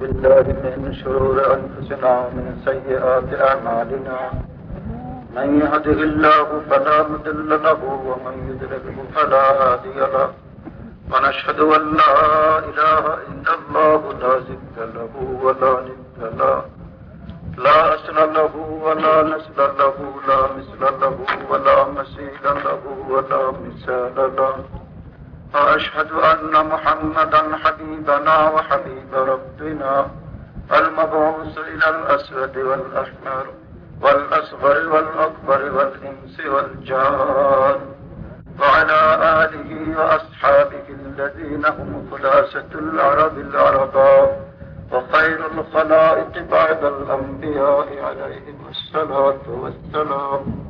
بالله من شرور أنفسنا ومن سيئات أعمالنا. من يهده الله فلا مضل له ومن يضلله فلا هادي له. ونشهد أن لا إله إلا الله لا زد له ولا ند له. لا أصل له ولا نسل له، لا مثل له ولا مثيل له ولا مثال له. وأشهد أن محمدا حبيبنا وحبيب ربنا المبعوث إلى الأسود والأحمر والأصغر والأكبر والإنس والجان وعلى آله وأصحابه الذين هم خلاصة العرب العرباء وخير الخلائق بعد الأنبياء عليهم الصلاة والسلام.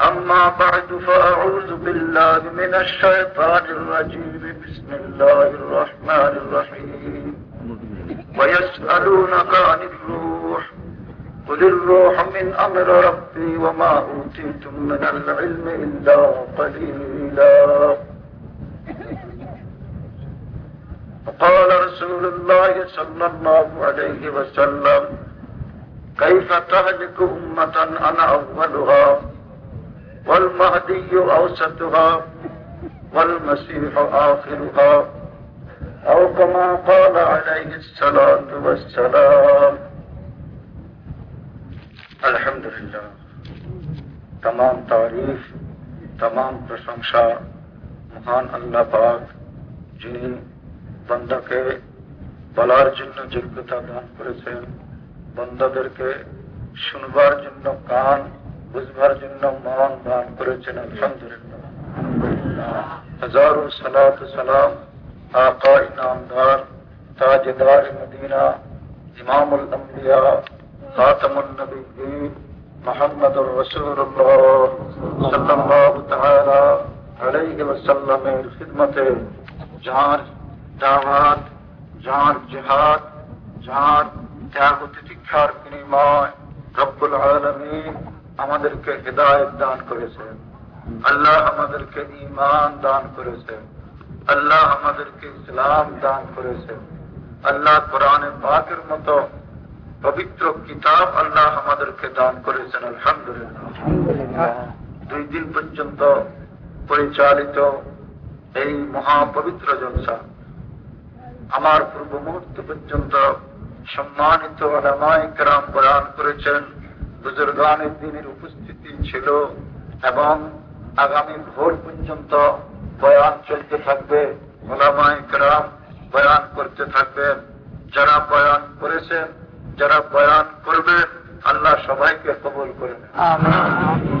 أما بعد فأعوذ بالله من الشيطان الرجيم. بسم الله الرحمن الرحيم. ويسألونك عن الروح. قل الروح من أمر ربي وما أوتيتم من العلم إلا قليلا. وقال رسول الله صلى الله عليه وسلم كيف تهلك أمة أنا أولها؟ والمهدي أوسطها والمسيح آخرها أو كما قال عليه الصلاة والسلام الحمد لله تمام تعریف تمام প্রশংসা মহান আল্লাহ পাক যিনি বন্দাকে বলার জন্য যোগ্যতা দান করেছেন বন্দাদেরকে শুনবার জন্য কান বুঝবার জন্য মন দান করেছেন আলহামদুলিল্লাহ হাজারো সালাত সালাম আকা ইনামদার তাজদার মদিনা ইমামুল আম্বিয়া খাতামুল নবীন মোহাম্মদুর রাসূলুল্লাহ সাল্লাল্লাহু তাআলা আলাইহি ওয়াসাল্লামের খিদমতে যার দাওয়াত যার জিহাদ যার ত্যাগ তিতিক্ষার বিনিময় রব্বুল আলামিন আমাদেরকে হৃদায়ত দান করেছেন আল্লাহ আমাদেরকে ইমান দান করেছেন আল্লাহ আমাদেরকে ইসলাম দান করেছেন আল্লাহ কোরআনে পাকের মতো পবিত্র কিতাব আল্লাহ আমাদেরকে দান করেছেন আলহামদুলিল্লাহ। দুই দিন পর্যন্ত পরিচালিত এই মহাপবিত্র জলসা। আমার পূর্ব মুহূর্ত পর্যন্ত সম্মানিত আলামায় কেরাম বয়ান করেছেন বুজুর্গানের দিনের উপস্থিতি ছিল এবং আগামী ভোর পর্যন্ত বয়ান চলতে থাকবে। ওলামায় কেরাম বয়ান করতে থাকবেন যারা বয়ান করেছেন যারা বয়ান করবেন আল্লাহ সবাইকে কবল করে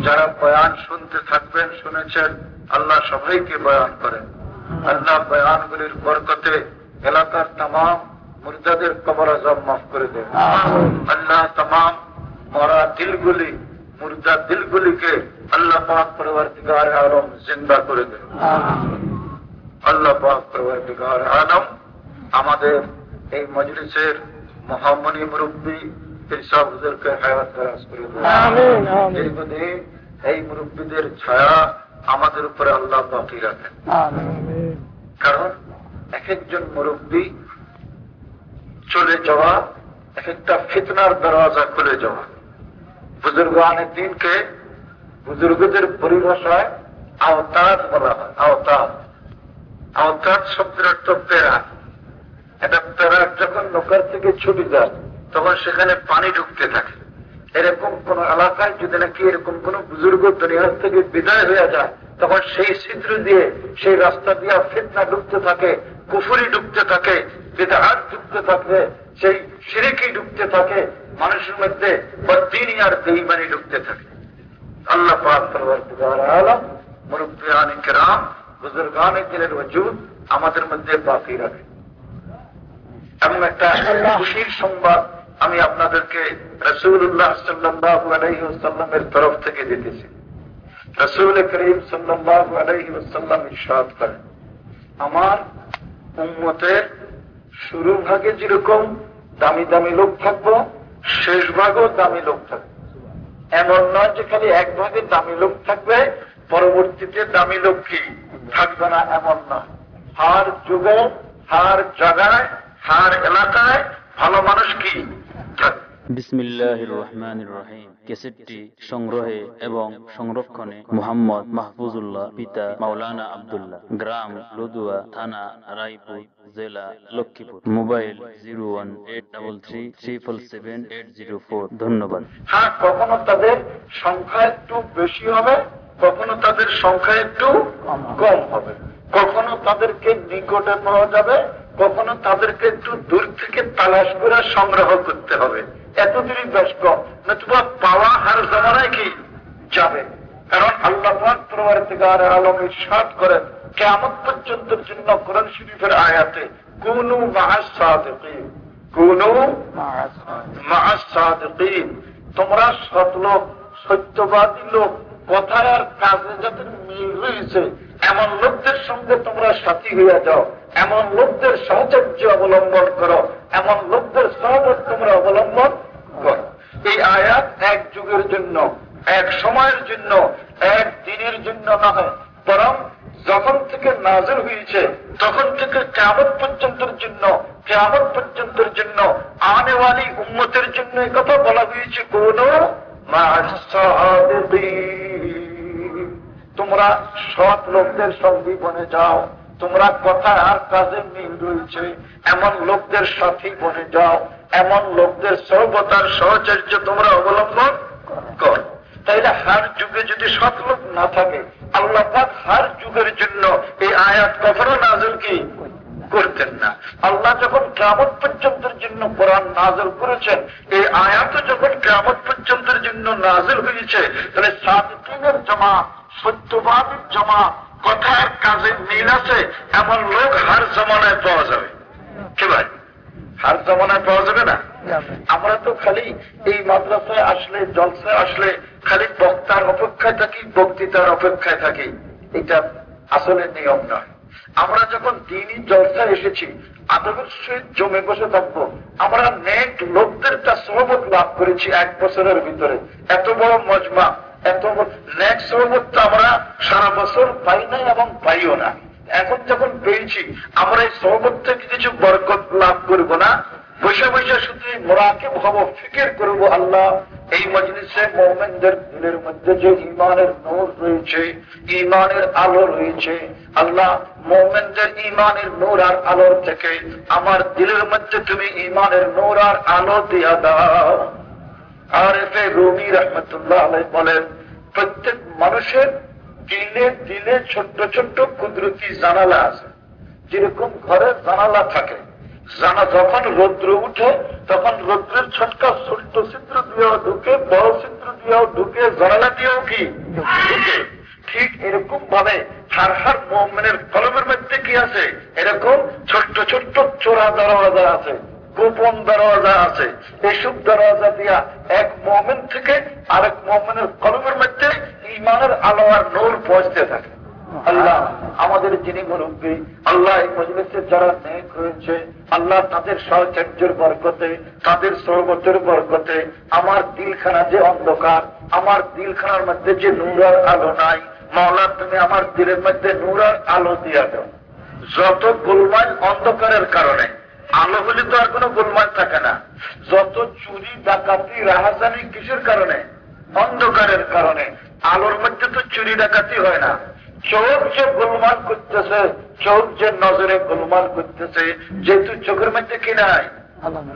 যারা বয়ান শুনতে থাকবেন শুনেছেন আল্লাহ সবাইকে বয়ান করেন। আল্লাহ বয়ানগুলির বরকতে এলাকার তাম মুর্দাদের কবর আজম মাফ করে দেন। আল্লাহ তাম মরা দিলগুলি মুর্দা দিলগুলিকে আল্লাহ পাক পরবর্তীকার আলম জিন্দা করে দেন। আল্লাহ পাক পরবর্তীকার আলম আমাদের এই মজলিসের মহামণি মুরব্বী পেশাব হুজুরকে হায়াত দারাজ করে দীর্ঘদিন এই মুরব্বীদের ছায়া আমাদের উপরে আল্লাহ বাকি রাখেন। কারণ এক একজন মুরব্বী চলে যাওয়া এক একটা ফিতনার দরওয়াজা খুলে যাওয়া। বুজুর্গানের দিনকে বুজুর্গদের পরিভাষায় আওতাজ বলা হয় আওতাজ আওতাজ শব্দের অর্থ পেরা এটা পেরার যখন নৌকার থেকে ছুটে যায়, তখন সেখানে পানি ঢুকতে থাকে। এরকম কোন এলাকায় যদি নাকি এরকম কোন বুজুর্গ দুনিয়ার থেকে বিদায় হয়ে যায়, তখন সেই ছিদ্র দিয়ে সেই রাস্তা দিয়ে ফিতনা ঢুকতে থাকে, কুফুরি ঢুকতে থাকে বেদাহাত ঢুকতে থাকে সেই সিরেকি ঢুকতে থাকে, মানুষের মধ্যে বদিনী আর বেইমানি ঢুকতে থাকে। আল্লাহ আলম মুরব্বিয়ান কেরাম, বুজুর্গান দিনের ওজুদ আমাদের মধ্যে বাকি রাখে। এমন একটা খুশির সংবাদ আমি আপনাদেরকে রসুল্লাহ সাল্লামের তরফ থেকে দিতেছি। রসুল করিম সাল্লাহ আলহিসাল্লাম ইসাদ করেন, আমার উন্মতের শুরু ভাগে যেরকম দামি দামি লোক থাকব, শেষ ভাগও দামি লোক থাকবে। এমন নয় যে খালি এক ভাগে দামি লোক থাকবে, পরবর্তীতে দামি লোক কি? থাকবে না, এমন নয়। হার যুগে, হার জায়গায়, হার এলাকায় ভালো মানুষ কি? বিসমিল্লাহ রহমান রহিম। কেসেটটি সংগ্রহে এবং সংরক্ষণে মোহাম্মদ মাহফুজুল্লাহ, পিতা মাওলানা আবদুল্লাহ, গ্রাম লদুয়া, থানা রায়পুর, জেলা Lakshmipur. Mobile zero one eight double three triple seven eight zero four. ধন্যবাদ। হ্যাঁ কখনো তাদের সংখ্যা একটু বেশি হবে, কখনো তাদের সংখ্যা একটু কম হবে। কখনো তাদেরকে নিকটে পাওয়া যাবে, কখনো তাদেরকে একটু দূর থেকে তালাশ করে সংগ্রহ করতে হবে। এতদিনই ব্যস্ত নতুবা পাওয়া হার জমানায় কি যাবে? কারণ আল্লাহ প্রবার থেকে আর আলম ইসাদ করেন কেমন পর্যন্ত জন্য কোরআন শরীফের আয়াতে কোন মাহাসাদিন কোন মাহাসাদিন তোমরা সৎ লোক সত্যবাদী লোক কথায় আর কাজে যাদের মিল রয়েছে এমন লোকদের সঙ্গে তোমরা সাথী হইয়া যাও এমন লোকদের সহচর্য অবলম্বন করো এমন লোকদের সহবত তোমরা অবলম্বন এই আয়াত এক যুগের জন্য, এক সময়ের জন্য, এক দিনের জন্য নয় বরং যখন থেকে নাজর হয়েছে, তখন থেকে কেমন পর্যন্তের জন্য কেমন পর্যন্তের জন্য, আনেওয়ালি উন্মতের জন্য কথা বলা হয়েছে, কোন তোমরা সৎ লোকদের সঙ্গী বনে যাও, তোমরা কথা আর কাজে মিল রয়েছে, এমন লোকদের সাথী বনে যাও এমন লোকদের সর্বতার সহচর্য তোমরা অবলম্বন কর। তাইলে হার যুগে যদি সৎ লোক না থাকে, আল্লাহ হার যুগের জন্য এই আয়াত কখনো নাজল কি করতেন না। আল্লাহ যখন কেমন পর্যন্তের জন্য কোরআন নাজল করেছেন, এই আয়াত যখন কেমন পর্যন্তের জন্য নাজল হয়েছে, তাহলে সাদিনের জমা, সত্যবাদীর জমা, কথার কাজে মিল আছে, এমন লোক হার জমানায় পাওয়া যাবে। কি ভাই? হার জমানায় পাওয়া যাবে না। আমরা তো খালি এই মাদ্রাসায় আসলে জলসায় আসলে খালি বক্তার অপেক্ষায় থাকি বক্তৃতার অপেক্ষায় থাকি। এটা আসলে নিয়ম নয়। আমরা যখন দিনই জলসায় এসেছি আদবের সহিত জমে বসে থাকব আমরা নেক লোকদের তা সহমত লাভ করেছি এক বছরের ভিতরে। এত বড় মজমা এত নেক সহমত আমরা সারা বছর পাই নাই এবং পাইও না এখন যখন পেয়েছি আমরা এই সহমত থেকে কিছু বরকত লাভ করব না। বসে বসে শুধু মোরাকে ভাব ফিকের করব আল্লাহ। এই মজলিসে মোমেনদের দিলের মধ্যে যে ইমানের নূর রয়েছে ইমানের আলো রয়েছে, আল্লাহ মোমেনদের ইমানের নূর আর আলোর থেকে আমার দিলের মধ্যে তুমি ইমানের নূর আর আলো দিয়া দাও। আর এতে রুমি রহমতুল্লাহ বলেন, প্রত্যেক মানুষের দিলে দিলে ছোট্ট ছোট্ট কুদরতি জানালা আছে। যেরকম ঘরে জানালা থাকে। জানা যখন রৌদ্র উঠে, তখন রৌদ্রের ছটকা ছোট্ট চিত্র দিয়েও ঢুকে বড় চিত্র দিয়েও ঢুকে, জানালা দিয়েও কি? ঠিক এরকম ভাবে হার হার মোহামের কলমের মধ্যে কি আছে? এরকম ছোট্ট ছোট্ট চোরা দরওয়াজা আছে। গোপন দরওয়াজা আছে। এইসব দরওয়াজা দিয়া এক মোমেন থেকে আরেক মোমেনের কলমের মধ্যে ইমানের আলো আর নূর পৌঁছতে থাকে। আল্লাহ আমাদের যিনি মুরব্বী, আল্লাহ এই মজলিসে যারা নেক রয়েছে, আল্লাহ তাদের সহচর্যের বরকতে, তাদের সহবতের বরকতে, আমার দিলখানা যে অন্ধকার, আমার দিলখানার মধ্যে যে নূরার আলো নাই মাওলা তুমি আমার দিলের মধ্যে নূরার আলো দিয়া দাও। যত গোলমাল অন্ধকারের কারণে আলো হলে তো আর কোনো গোলমাল থাকে না যত চুরি ডাকাতি রাহাজানি কিসের কারণে অন্ধকারের কারণে আলোর মধ্যে তো চুরি ডাকাতি হয় না চোখ যে গোলমাল করতেছে চোখ যে নজরে গোলমাল করতেছে যেহেতু চোখের মধ্যে কি নাই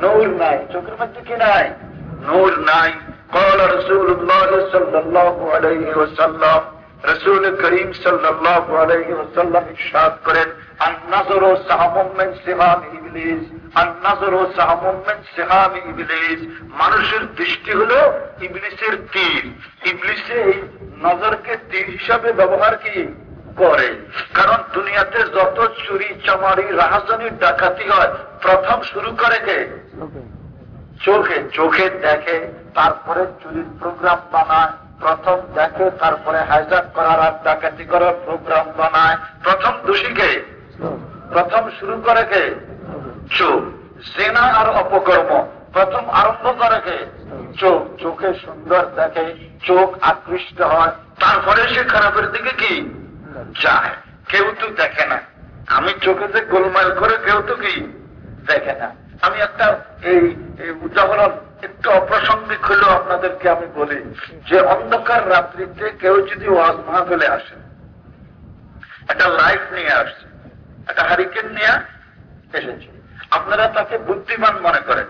নূর নাই চোখের মধ্যে কি নাই নূর নাই قال رسول الله صلى الله عليه وسلم রসুল করিম সাল্লাহ আলাইহি ওয়াসাল্লাম ইরশাদ করেন নাজরু সাহামুম মিন সিহাম ইবলিস আর নাজরু সাহামুম মিন সিহাম মানুষের দৃষ্টি হলো ইবলিসের তীর। ইবলিসে এই নজরকে তীর হিসাবে ব্যবহার কি করে? কারণ দুনিয়াতে যত চুরি চামারি রাহাজানি ডাকাতি হয় প্রথম শুরু করে কে? চোখে। চোখে। দেখে তারপরে চুরির প্রোগ্রাম বানায়। প্রথম দেখে তারপরে হাইজাক করার আর ডাকাতি করার প্রোগ্রাম বানায়। প্রথম দোষীকে প্রথম শুরু করে কে? চোখ। সেনা আর অপকর্ম। প্রথম আরম্ভ করে কে? চোখ। চোখে সুন্দর দেখে চোখ আকৃষ্ট হয়। তারপরে সে খারাপের দিকে কি? যায়। কেউ তো দেখে না। আমি চোখে যে গোলমাল করে কেউ তো কি? দেখে না। আমি একটা এই উদাহরণ একটু অপ্রাসঙ্গিক হলেও আপনাদেরকে আমি বলি যে অন্ধকার রাত্রিতে কেউ যদি ওয়াজ মাহফিলে আসে, একটা লাইট নিয়ে আসছে একটা হারিকেন নিয়ে এসেছে। আপনারা তাকে বুদ্ধিমান মনে করেন।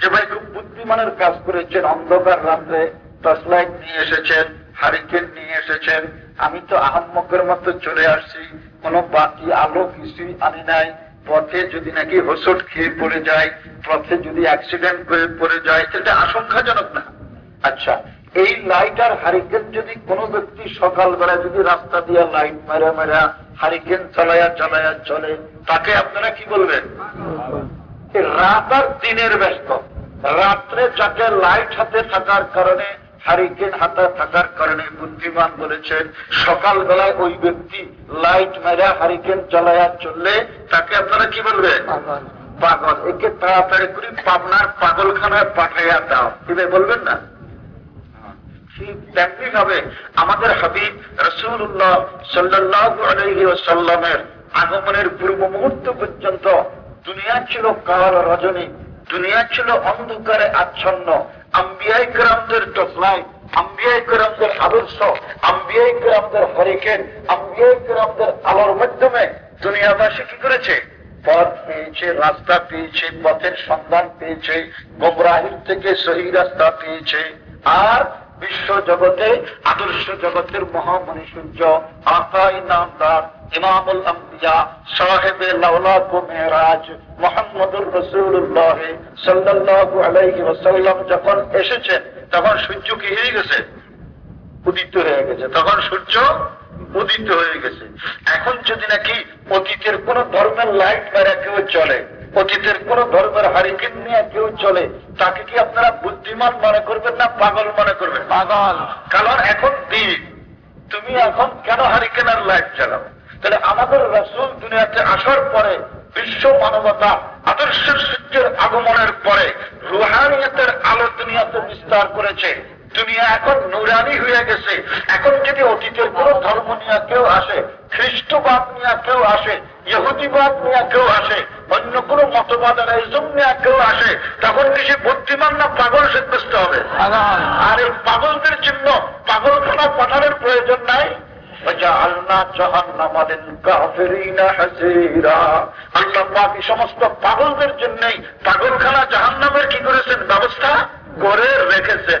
যে ভাই খুব বুদ্ধিমানের কাজ করেছেন, অন্ধকার রাত্রে টর্চ লাইট নিয়ে এসেছেন, হারিকেন নিয়ে এসেছেন। আমি তো আহম্মকের মতো চলে আসছি, কোন বাতি আলো কিছুই আনি নাই। পথে যদি নাকি হোসট খেয়ে পড়ে যায়, পথে যদি অ্যাক্সিডেন্ট করে পড়ে যায় সেটা আশঙ্কাজনক না। আচ্ছা এই লাইট আর হারিকেন যদি কোনো ব্যক্তি সকালবেলা যদি রাস্তা দিয়ে লাইট মেরা মেরা হারিকেন চালায়া চালায়া চলে তাকে আপনারা কি বলবেন? রাত আর দিনের ব্যস্ত। রাত্রে যাকে লাইট হাতে থাকার কারণে হারিকেন হাতে থাকার কারণে বুদ্ধিমান বলেছেন সকালবেলায় ওই ব্যক্তি লাইট মেরা হারিকেন চালায়া চললে তাকে আপনারা কি বলবেন? পাগল। একে তাড়াতাড়ি করে পাবনার পাগলখানায় পাঠাইয়া দাও। এভাবে বলবেন না? ঠিক তেমনি ভাবে আমাদের হাবিব রসুল্লাহ সাল্লাহ সাল্লামের আগমনের পূর্ব মুহূর্ত পর্যন্ত দুনিয়া ছিল কাল রজনী, দুনিয়া ছিল অন্ধকারে আচ্ছন্ন। আম্বিয়াই গ্রামদের টসলাই আম্বিয়াই গ্রামদের আদর্শ আম্বিয়াই গ্রামদের হরিকেন আম্বিয়াই গ্রামদের আলোর মাধ্যমে দুনিয়াবাসী কি করেছে? পথ পেয়েছে, রাস্তা পেয়েছে, পথের সন্ধান পেয়েছে, গোমরাহির থেকে সহি রাস্তা পেয়েছে। আর বিশ্ব জগতে আদর্শ জগতের মহামণি সূর্য আকাই নামদার ইমামুল আম্বিয়া, সাহেবে লাউলাকু মেহরাজ মোহাম্মদুর রসুল্লাহ সাল্লাল্লাহু আলাইহি ওয়াসাল্লাম যখন এসেছেন, তখন সূর্য কি হয়ে গেছে? উদিত হয়ে গেছে। তখন সূর্য উদিত হয়ে গেছে। এখন যদি নাকি অতীতের কোন ধর্মের লাইট মেরা কেউ চলে অতীতের কোন ধর্মের হারিকেন নিয়ে কেউ চলে তাকে কি আপনারা বুদ্ধিমান মনে করবেন না পাগল মনে করবেন? পাগল। কারণ এখন দিন। তুমি এখন কেন হারিকেন আর লাইট চালাও তাহলে আমাদের রসুল দুনিয়াতে আসার পরে বিশ্ব মানবতা আদর্শের সূর্যের আগমনের পরে রুহানিয়তের আলো দুনিয়াতে বিস্তার করেছে। দুনিয়া এখন নুরানি হয়ে গেছে। এখন যদি অতীতের কোন ধর্ম নিয়ে কেউ আসে খ্রিস্টবাদ নিয়ে কেউ আসে ইহুদিবাদ নিয়ে কেউ আসে অন্য কোন মতবাদ ইজম নিয়ে কেউ আসে তখন কি সে বুদ্ধিমান না পাগল সাব্যস্ত হবে? আর এই পাগলদের জন্য পাগলখানা পাঠানোর প্রয়োজন নাই? সমস্ত পাগলদের জন্যই পাগলখানা জাহান্নামের কি করেছেন? ব্যবস্থা করে রেখেছেন।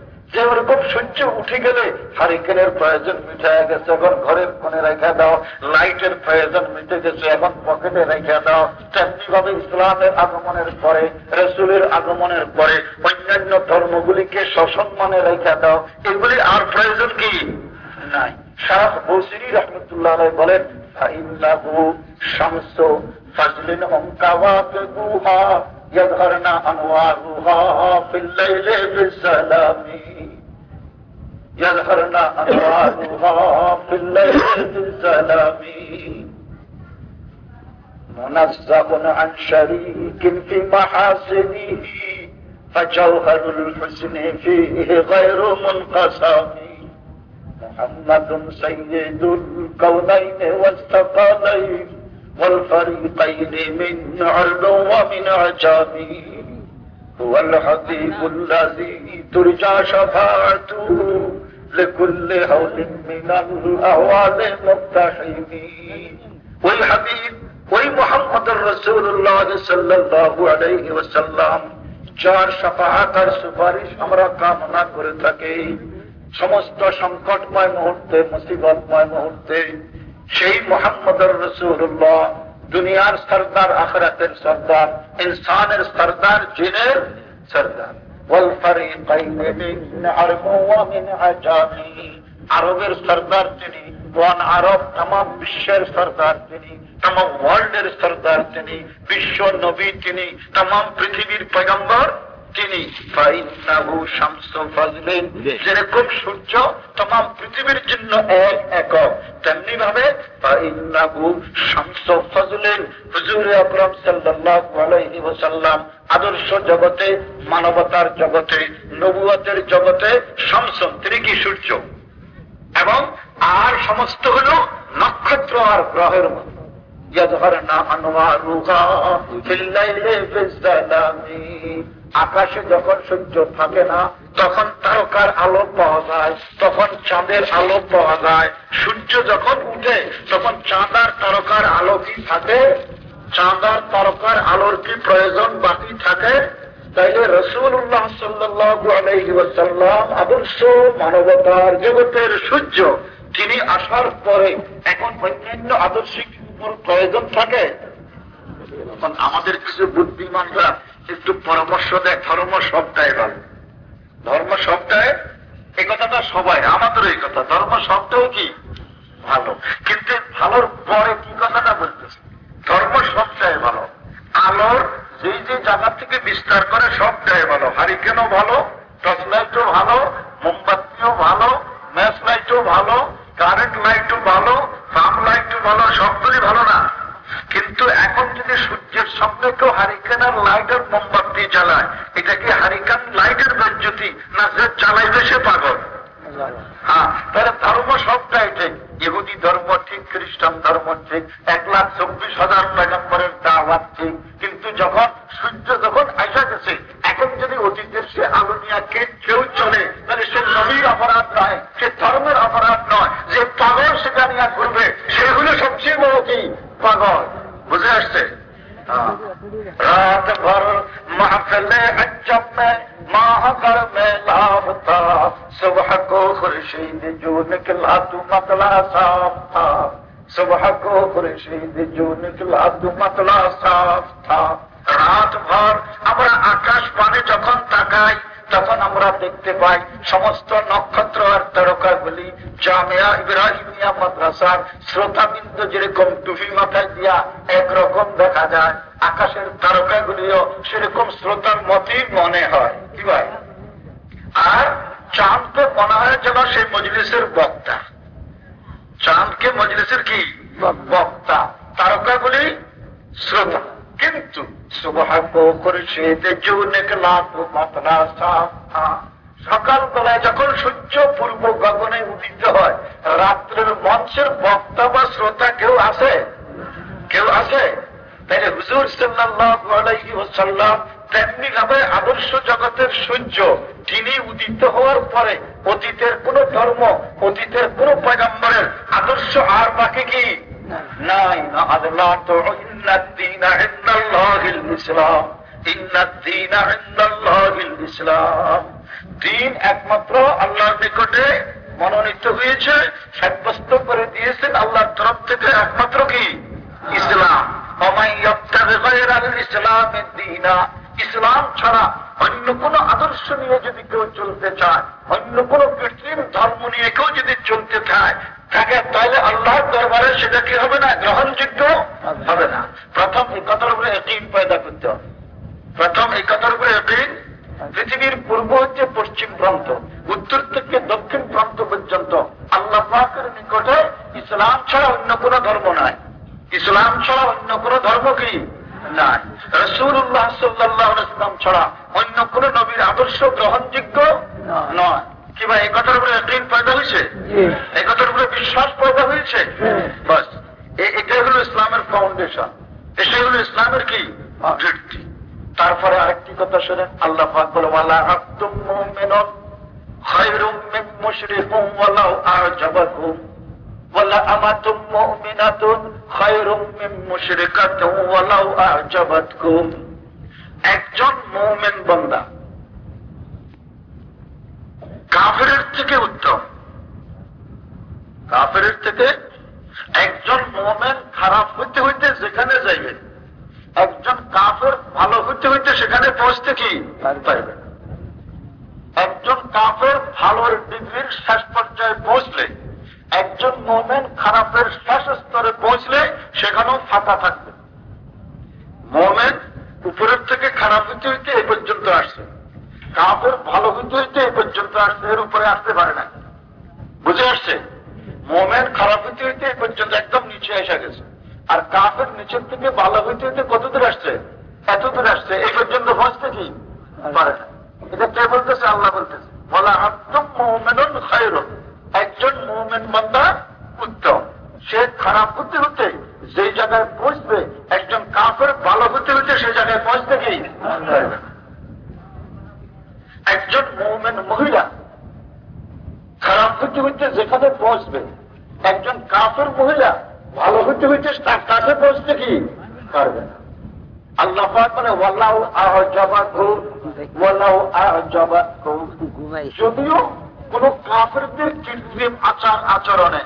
যে ওরকম সূর্য উঠে গেলে হারিকেনের প্রয়োজন মিটে গেছে এখন ঘরের কোণে রেখে দাও লাইটের প্রয়োজন মিটে গেছে এখন পকেটে রেখে দাও। তেমনি ভাবে ইসলামের আগমনের পরে রসুলের আগমনের পরে অন্যান্য ধর্মগুলিকে সসম্মানে রেখে দাও। এগুলি আর প্রয়োজন কি? নাই। শাহ বসিরি রহমতুল্লাহ বলেন শামস ফজলিন অঙ্কাওয়াত গুহা يظهرنا أنوارها في الليل بالسلام. يظهرنا أنوارها في الليل بالسلام. منزه عن شريك في محاسنه فجوهر الحسن فيه غير منقسم. محمد سيد الكونين والثقلين والفريقين من عرب ومن عجام هو الحبيب الذي ترجى شفاعته لكل هول من الأهوال مقتحم ওই হাবিব ওই মোহাম্মদ রসুল্লাহ সাল্লাহ আলাইহি ওয়াসাল্লাম যার সাফাহাত আর সুপারিশ আমরা কামনা করে থাকি সমস্ত সংকটময় মুহূর্তে মুসিবতময় মুহূর্তে সেই মোহাম্মদর রসুল্লাহ দুনিয়ার সর্দার, আখরাতের সর্দার, ইনসানের সর্দার, জিনের সর্দার। আরবের সর্দার তিনি, ওয়ান আরব তাম বিশ্বের সর্দার তিনি তাম ওয়ার্ল্ডের সর্দার তিনি, বিশ্ব নবী তিনি তাম পৃথিবীর পৈগম্বর তিনি ফাইন্নাহু শামসু ফাজলিন যেরকম সূর্য তমাম পৃথিবীর জন্য এক একক তেমনি ভাবে ফাইন্নাহু শামসু ফাজলিন হুজুর আকরাম সাল্লাল্লাহু আলাইহি ওয়াসাল্লাম আদর্শ জগতে মানবতার জগতে নবুয়তের জগতে শামসুন তিনি কি সূর্য এবং আর সমস্ত হল নক্ষত্র আর গ্রহের মতো يظهرن أنوارها في الليل في الظلام আকাশে যখন সূর্য থাকে না, তখন তারকার আলো পাওয়া যায়, তখন চাঁদের আলো পাওয়া যায়। সূর্য যখন উঠে, তখন চাঁদ আর তারকার আলো কি থাকে? চাঁদ আর তারকার আলোর কি প্রয়োজন বাকি থাকে? তাইলে রসুল্লাহ সাল্লাহ আলহি আদর্শ মানবতার জগতের সূর্য, তিনি আসার পরে এখন অন্যান্য আদর্শিক প্রয়োজন থাকে। আমাদের কিছু বুদ্ধিমানরা একটু পরামর্শ দেয়, ধর্ম সবটাই ভালো। ধর্ম সবটাই, এই কথাটা সবাই আমাদের এই কথা, ধর্ম সবটাই কি? ভালো। কিন্তু ভালোর পরে কি কথাটা বলতেছে? ধর্ম সবটাই ভালো। আলোর যে যে জায়গা থেকে বিস্তার করে, সবটাই ভালো। হারিকেনও ভালো, টর্চ লাইটও ভালো, মোমবাতিও ভালো, ম্যাচ লাইটও ভালো, কারেন্ট লাইটও ভালো পাম লাইটও ভালো, সবগুলি ভালো না। কিন্তু এখন যদি সূর্যের সামনে কেউ হারিকেন আর লাইটের মোমবাতি জ্বালায়, এটা কি হারিকান, লাইটের বেজ্যুতি না যে চালাইবে সে পাগল? হ্যাঁ তাহলে ধর্ম সবটাই ঠিক। ইহুদি ধর্ম ঠিক, খ্রিস্টান ধর্ম ঠিক, এক লাখ চব্বিশ হাজার পয়গম্বরের দাওয়াত ঠিক। কিন্তু যখন সূর্য যখন আসা গেছে, এখন যদি অতীতের সে আলুনিয়াকে কেউ চলে, তাহলে সে নবীর অপরাধ নয়, সে ধর্মের অপরাধ নয়। যে পাগল সেটা নিয়ে করবে সেগুলো সবচেয়ে বড় কি? পাগল। বুঝে আসছে? ہاں۔ رات بھر محفل عجب میں ماہ گھر میں لاپ تھا۔ صبح کو خورشید جو نکلا، تو متلا صاف تھا۔ صبح کو خورشید جو نکلا، تو متلا صاف تھا۔ رات بھر আমরা আকাশ পানে تک তাকাই তখন আমরা দেখতে পাই সমস্ত নক্ষত্র আর তারকাগুলি জামিয়া ইব্রাহিমিয়া মাদ্রাসার শ্রোতাবিন্দু যেরকম টুপি মাথায় দিয়া একরকম দেখা যায়, আকাশের তারকাগুলিও সেরকম শ্রোতার মতই মনে হয়। কি ভাই? আর চাঁদকে মনে হয় যেন সেই মজলিসের বক্তা। চাঁদকে মজলিসের কি? বক্তা। তারকাগুলি শ্রোতা। কিন্তু সকালবেলায় যখন সূর্য পূর্ব গগনে উদিত হয়, রাত্রের মঞ্চের বক্তা বা শ্রোতা কেউ আছে? কেউ আছে? তাইলে হুজুর সাল্লাম তেমনি ভাবে আদর্শ জগতের সূর্য, তিনি উদিত হওয়ার পরে অতীতের কোন ধর্ম, অতীতের কোন পয়গম্বরের আদর্শ আর বাকি কি? ইসলাম ইসলাম দিন একমাত্র আল্লাহর নিকটে মনোনীত হয়েছে, সাব্যস্ত করে দিয়েছেন আল্লাহর তরফ থেকে একমাত্র কি? ইসলাম। ইসলামের দিনা। ইসলাম ছাড়া অন্য কোন আদর্শ নিয়ে যদি কেউ চলতে চায়, অন্য কোন কৃত্রিম ধর্ম নিয়ে কেউ যদি চলতে চায় থাকে তাহলে আল্লাহর দরবারে সেটা কি হবে না? গ্রহণযোগ্য হবে না। প্রথম এই কথার উপরে একই পয়দা করতে হবে। প্রথম এই কথার উপরে একই পৃথিবীর পূর্ব হচ্ছে পশ্চিম প্রান্ত, উত্তর থেকে দক্ষিণ প্রান্ত পর্যন্ত। আল্লাহ পাকের নিকটে ইসলাম ছাড়া অন্য কোন ধর্ম নাই। ইসলাম ছাড়া অন্য কোন ধর্ম কি? নাই। রসুল্লাহ সাল্লাহ ছাড়া অন্য কোন নবীর আদর্শ গ্রহণযোগ্য নয়। কি ভাই এই কথার উপরে একদিন পয়দা হয়েছে? এই কথার উপরে বিশ্বাস পয়দা হয়েছে? বাস এটাই হলো ইসলামের ফাউন্ডেশন এটাই হলো ইসলামের কি? ভিত্তি তারপরে আরেকটি কথা শোনেন আল্লাহ পাক বলে ওয়ালা আব্দুম মুমিনুন খায়রুম মিন মুশরিকুম ওয়ালাউ আ'জাবাকুম। একজন মুমিন বান্দা কাফেরের থেকে উত্তম কাফেরের থেকে একজন মোমেন খারাপ হইতে হইতে যেখানে যাইবেন একজন কাফের ভালো হইতে হইতে সেখানে পৌঁছতে কি পারবে না। একজন কাফের ভালোর ডিগ্রির শেষ পর্যায়ে পৌঁছলে একজন মোমেন খারাপের শেষ স্তরে পৌঁছলে সেখানেও ফাঁকা থাকবে। মোমেন উপরের থেকে খারাপ হইতে হইতে এই পর্যন্ত আসছে। কাপের ভালো হইতে হইতে এই পর্যন্ত আসছে, এর উপরে আসতে পারে না। বুঝে আসছে? মোমেন খারাপ হইতে হইতে এই পর্যন্ত একদম নিচে এসে গেছে। আর কাপের নিচের থেকে ভালো হইতে হইতে কত দূর আসছে? এত দূর আসছে। এই পর্যন্ত পৌঁছতে কি পারে না। এটা কে বলতেছে? আল্লাহ বলতেছে, বলা আব্দুম মোমেনুন খায়র একজন মোমেন বান্দা উত্তম। সে খারাপ হতে হতে যে জায়গায় পৌঁছবে একজন কাফের ভালো হতে হতে সেই জায়গায় পৌঁছতে না। একজন মৌমেন মহিলা খারাপ হতে হইতে যেখানে পৌঁছবে একজন কাফের মহিলা ভালো হতে হইতে তার কাছে পৌঁছতে কি? পারবে না। আল্লাহ মানে ওয়াল্লাহ আহ জবা খুব ওয়াল্লাহ আহ জবা খুব যদিও কোন কাফেরদের কৃত্রিম আচার আচরণে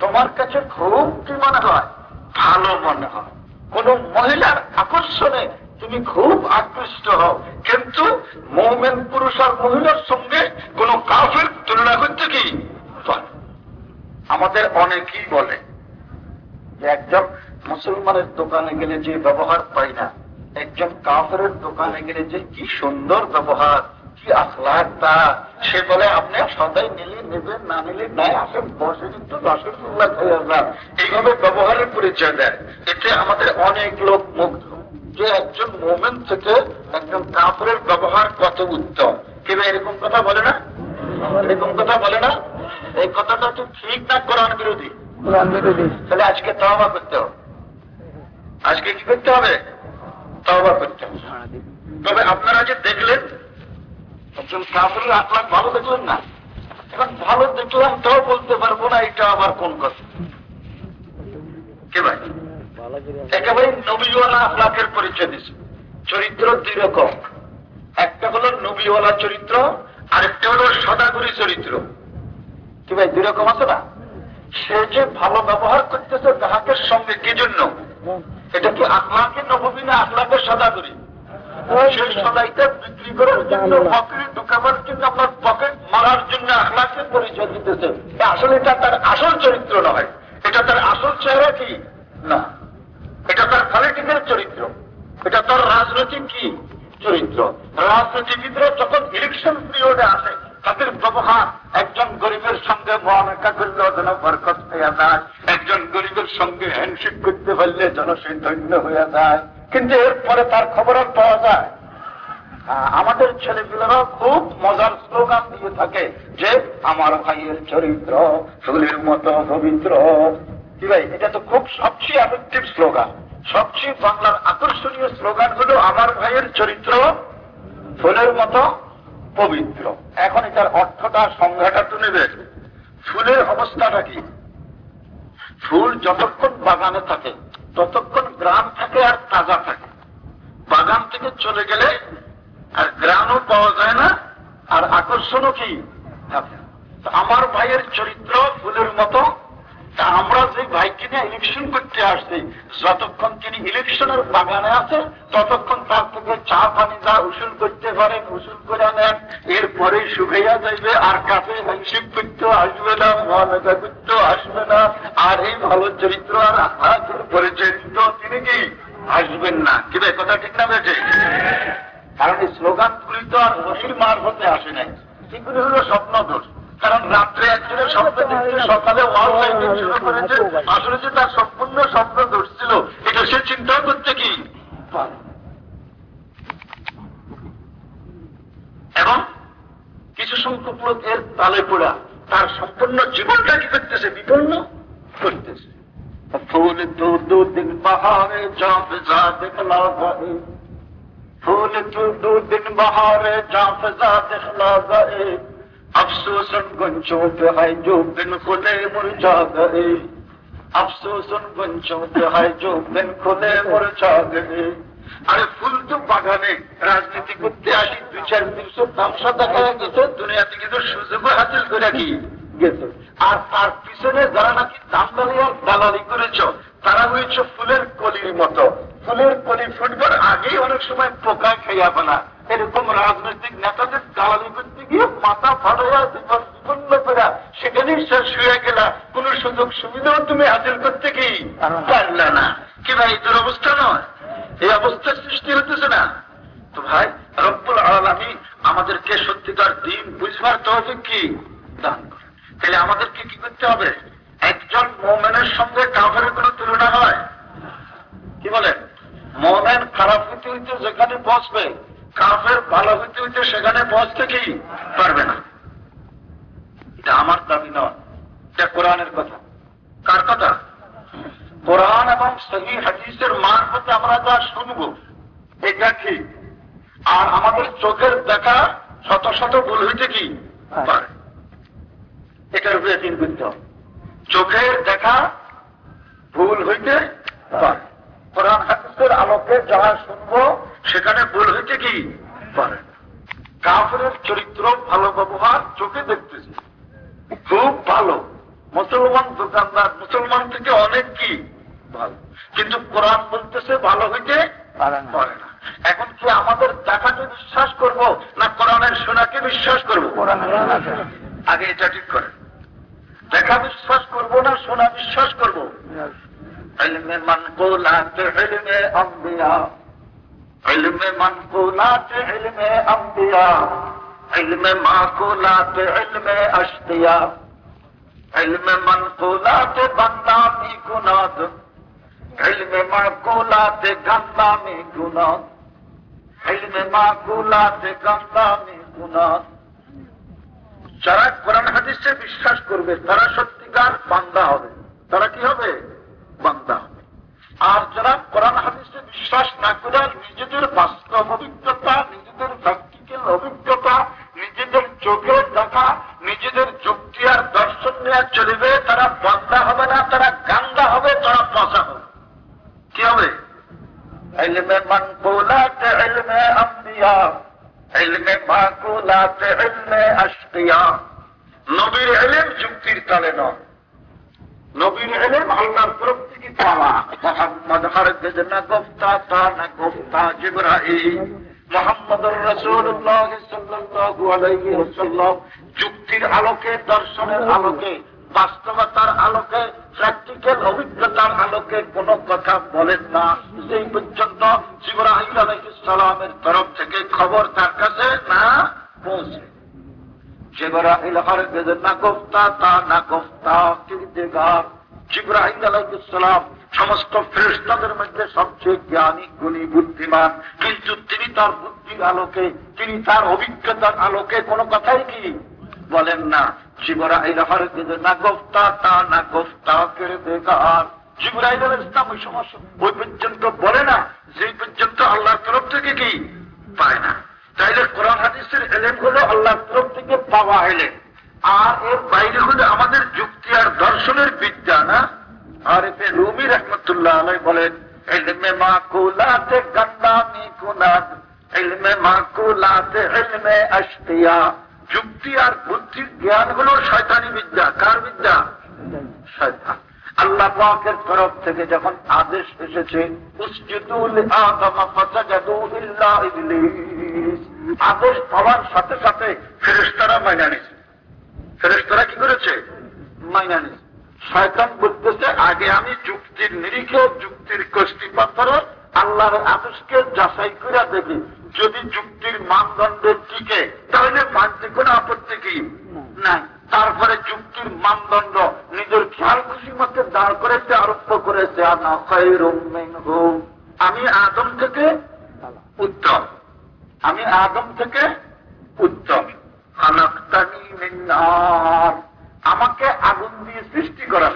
তোমার কাছে খুব কি মনে হয়? ভালো মনে হয়। কোন মহিলার আকর্ষণে তুমি খুব আকৃষ্ট হও। কিন্তু মৌমেন পুরুষ আর মহিলার সঙ্গে কোন কাফের তুলনা করতে কি? আমাদের অনেকেই বলে যে একজন মুসলমানের দোকানে গেলে যে ব্যবহার পাই না, একজন কাফের দোকানে গেলে যে কি সুন্দর ব্যবহার। কি আখলাক তা সে বলে আপনি সদাই নিলে নেবেন না নিলে নাই আসেন বসে কিন্তু রসগোল্লা খেয়ে যান। এইভাবে ব্যবহারের পরিচয় দেয়। এতে আমাদের অনেক লোক মুগ্ধ। যে একজন মোমেন থেকে একজন কাপড়ের ব্যবহার কত উত্তম। কেউ এরকম কথা বলে না? এরকম কথা বলে না? এই কথাটা তো ঠিক না কোরআন বিরোধী। তাহলে আজকে তহবা করতে হবে। আজকে কি করতে হবে? তহবা করতে হবে। তবে আপনারা যে দেখলেন একজন কাপড়ের আপনার ভালো দেখলেন না? এখন ভালো দেখলাম, তাও বলতে পারব না এটা আবার কোন কথা। কে ভাই? একেবারে নবীওয়ালা আখলাকের পরিচয় দিচ্ছে চরিত্র দুই রকম। একটা হলো নবীওয়ালা চরিত্র, আরেকটা হলো সদাগুরি চরিত্র। কি ভাই, দুই রকম আছে না? সে যে ভালো ব্যবহার করতেছে গ্রাহকের সঙ্গে কি জন্য? এটা কি আখলাকে নবী না আখলাকে সদাগুরি? সেই সদাইটা বিক্রি করার জন্য পকেটে ঢুকাবার জন্য আপনার পকেট মারার জন্য আখলাকে পরিচয় দিতেছে আসলে এটা তার আসল চরিত্র নয়। এটা তার আসল চেহারা কি? না। এটা তার পলিটিক্যাল চরিত্র। এটা তার রাজনৈতিক কি চরিত্র? রাজনীতিবিদরা যখন ইলেকশন পিরিয়ডে আসে তাদের ব্যবহার একজন গরিবের সঙ্গে মহামেকা করলে যেন বরকত হইয়া যায় একজন গরিবের সঙ্গে হ্যান্ডশেক করতে পারলে যেন সে ধন্য হইয়া যায়। কিন্তু এরপরে তার খবর আর পাওয়া যায়। আমাদের ছেলেপিলেরাও খুব মজার স্লোগান দিয়ে থাকে যে, আমার ভাইয়ের চরিত্র ফুলের মতো পবিত্র। কি ভাই, এটা তো খুব সবচেয়ে অ্যাফেক্টিভ স্লোগান। সবচেয়ে বাংলার আকর্ষণীয় স্লোগান হলো, আমার ভাইয়ের চরিত্র ফুলের মতো পবিত্র। এখন এটার অর্থটা, সংজ্ঞাটা তো নেবে। ফুলের অবস্থাটা কি? ফুল যতক্ষণ বাগানে থাকে ততক্ষণ গ্রাম থাকে আর তাজা থাকে। বাগান থেকে চলে গেলে আর গ্রামও পাওয়া যায় না, আর আকর্ষণও কি? আমার ভাইয়ের চরিত্র ফুলের মতো তা আমরা যে ভাইকে নিয়ে ইলেকশন করতে আসছি, যতক্ষণ তিনি ইলেকশনের বাগানে আছে, ততক্ষণ তার থেকে চা পানি যা উসুল করতে পারেন, উসুল করে নেন এরপরে শুকাইয়া যাইবে, আর কাছে হিসেব করতেও আসবে না মহামেধা করতেও আসবে না। আর এই ভালো চরিত্র আর পরিচয় দিতেও তিনি কি? আসবেন না। কিন্তু কথা ঠিক না বেঠে কারণ এই স্লোগানগুলি তো আর রশির মার হতে আসে নাই। এগুলি হলো স্বপ্ন দোষ কারণ রাত্রে একজনের স্বপ্ন দেখতে সকালে ওয়াল লাইটিং শুরু করেছে আসলে যে তার সম্পূর্ণ স্বপ্ন ধরছিল এটা সে চিন্তাও করছে কি? এবং কিছু সংখ্যক লোক এর তালে পোড়া তার সম্পূর্ণ জীবনটা কি করতেছে? বিপন্ন করতেছে। ফুল দূর দূর দিন বাহারে জাপ যা দেখলা গায়ে। ফুল দূর দূর দিন বাহারে জাপ যা দেখলা গায়ে। আফসোসন গঞ্চোপ হায় জো বিন খুলে মুরঝা গয়ে আফসোসন জো বিন খুলে মুরঝা আরে ফুল তো বাগানে রাজনীতি করতে আসি দুই চার দিন সব তামসা দেখা গেছে দুনিয়াতে কিন্তু সুযোগ হাসিল করে কি আর তার পিছনে যারা নাকি দামদালি আর দালালি করেছ, তারা হয়েছে ফুলের কলির মতো। ফুলের কলি ফুটবার আগেই অনেক সময় পোকা খাইয়া ফেলা এরকম রাজনৈতিক নেতাদের দালালি করতে গিয়ে মাথা ফাটাইয়া জীবন বিপন্ন করা সেখানেই শেষ হয়ে গেলা। কোন সুযোগ সুবিধাও তুমি হাসিল করতে কি? পারলে না। কি ভাই, তোর অবস্থা নয় এই অবস্থার সৃষ্টি হতেছে না। তো ভাই, রব্বুল আলামী আমাদেরকে সত্যিকার দিন বুঝবার তহবিক কি? দান করে তাহলে আমাদেরকে কি করতে হবে? একজন মোমেনের সঙ্গে কাফের কোনো তুলনা হয়? কি বলেন? মোমেন খারাপ হইতে হইতে যেখানে বসবে কাফের ভালো হইতে হইতে সেখানে বসতে কি পারবে না? এটা আমার দাবি নয় এটা কোরআনের কথা। কার কথা? কোরআন এবং সহি হাদিসের মারফতে আমরা যা শুনব এটা ঠিক আর আমাদের চোখের দেখা শত শত ভুল হইতে কি পারে? এটার উপরে দিন করতে হবে চোখের দেখা ভুল হইতে পারে। কোরআন হাদিসের আলোকে যারা শুনব সেখানে ভুল হইতে কি পারে কাফের চরিত্র ভালো ব্যবহার চোখে দেখতেছি। খুব ভালো। মুসলমান দোকানদার মুসলমান থেকে অনেক কি? ভালো। কিন্তু কোরআন বলতেছে ভালো হইতে পারে না। এখন কি আমাদের দেখাকে বিশ্বাস করব না কোরআনের শোনাকে বিশ্বাস করব? আগে এটা ঠিক করে দেখা বিশ্বাস করব না শোনা বিশ্বাস করব علم منقولات علم انبیاء علم منقولات علم انبیاء علم معقولات علم اشقیاء علم منقولات بندہ می گناد علم معقولات گندا می گناد علم معقولات گندا می گناد যারা কোরআন হাদিসে বিশ্বাস করবে, তারা সত্যিকার বান্দা হবে। তারা কি হবে? বান্দা হবে। আর যারা কোরআন হাদিসে বিশ্বাস না করে, নিজেদের বাস্তব অভিজ্ঞতা, নিজেদের প্র্যাক্টিক্যাল অভিজ্ঞতা, নিজেদের চোখে দেখা, নিজেদের যুক্তি আর দর্শন নেওয়া চলবে, তারা বান্দা হবে না, তারা গান্দা হবে, তারা পচা হবে। কি হবে? এলমে মান বোলা এলমে মাকুলাতে এলমে আশকিয়া। নবীর এলেম যুক্তির তালে নয়। নবীর এলেম আল্লাহর পাওয়া। মোহাম্মদ হারগজ না গোফতা, তা না গোফতা জিব্রাহিম মোহাম্মদুর রসুল্লাহ সাল্লাল্লাহু আলাইহি ওয়াসাল্লাম যুক্তির আলোকে, দর্শনের আলোকে, বাস্তবতার আলোকে প্র্যাকটিক্যাল অভিজ্ঞতার আলোকে কোন কথা বলেন না। সেই পর্যন্ত জিব্রাহিম তরফ থেকে খবর তার কাছে না পৌঁছে। বুদ্ধিমান। কিন্তু তিনি তার বুদ্ধির আলোকে, তিনি তার অভিজ্ঞতার আলোকে কোনো কথাই কি বলেন না। হরগজ না গোফতা তা না গোফতা কিরদেগার জিব্রাহিল আলাইহিস ইসলাম ওই ওই পর্যন্ত বলে না পর্যন্ত আল্লাহর তরফ থেকে কি পায় না তাইলে কোরআন হাদিসের এলেম হলো আল্লাহর তরফ থেকে পাওয়া আর বাইরে হলো আমাদের যুক্তি আর দর্শনের বিদ্যা না আর এতে রুমি রহমতুল্লাহ আলাই বলেন এলমে মা কুলাতে গন্দামি কুনাদ এলমে মা কুলাতে এলমে আশতিয়া যুক্তি আর বুদ্ধির জ্ঞান হলো শয়তানি বিদ্যা। কার বিদ্যা? শয়তান। আল্লাহ পাকের তরফ থেকে যখন আদেশ এসেছে আদেশ পাওয়ার সাথে সাথে ফেরেশতারা মাইনা নিছে ফেরেশতারা কি করেছে? মাইনা নিছে শয়তান বলতেছে, আগে আমি যুক্তির নিরিখে, যুক্তির কষ্টি পাথরে আল্লাহর আদেশকে যাচাই করে দেখি যদি যুক্তির মানদণ্ডের টিকে তাহলে মানতে কোনো আপত্তি কি? নাই। তারপরে যুক্তির মানদণ্ড নিজের খেয়াল খুশি মতে দাঁড় করেছে আরম্ভ করেছে আমি আদম থেকে উত্তম। আমি আদম থেকে উত্তম। আমাকে আগুন দিয়ে সৃষ্টি করা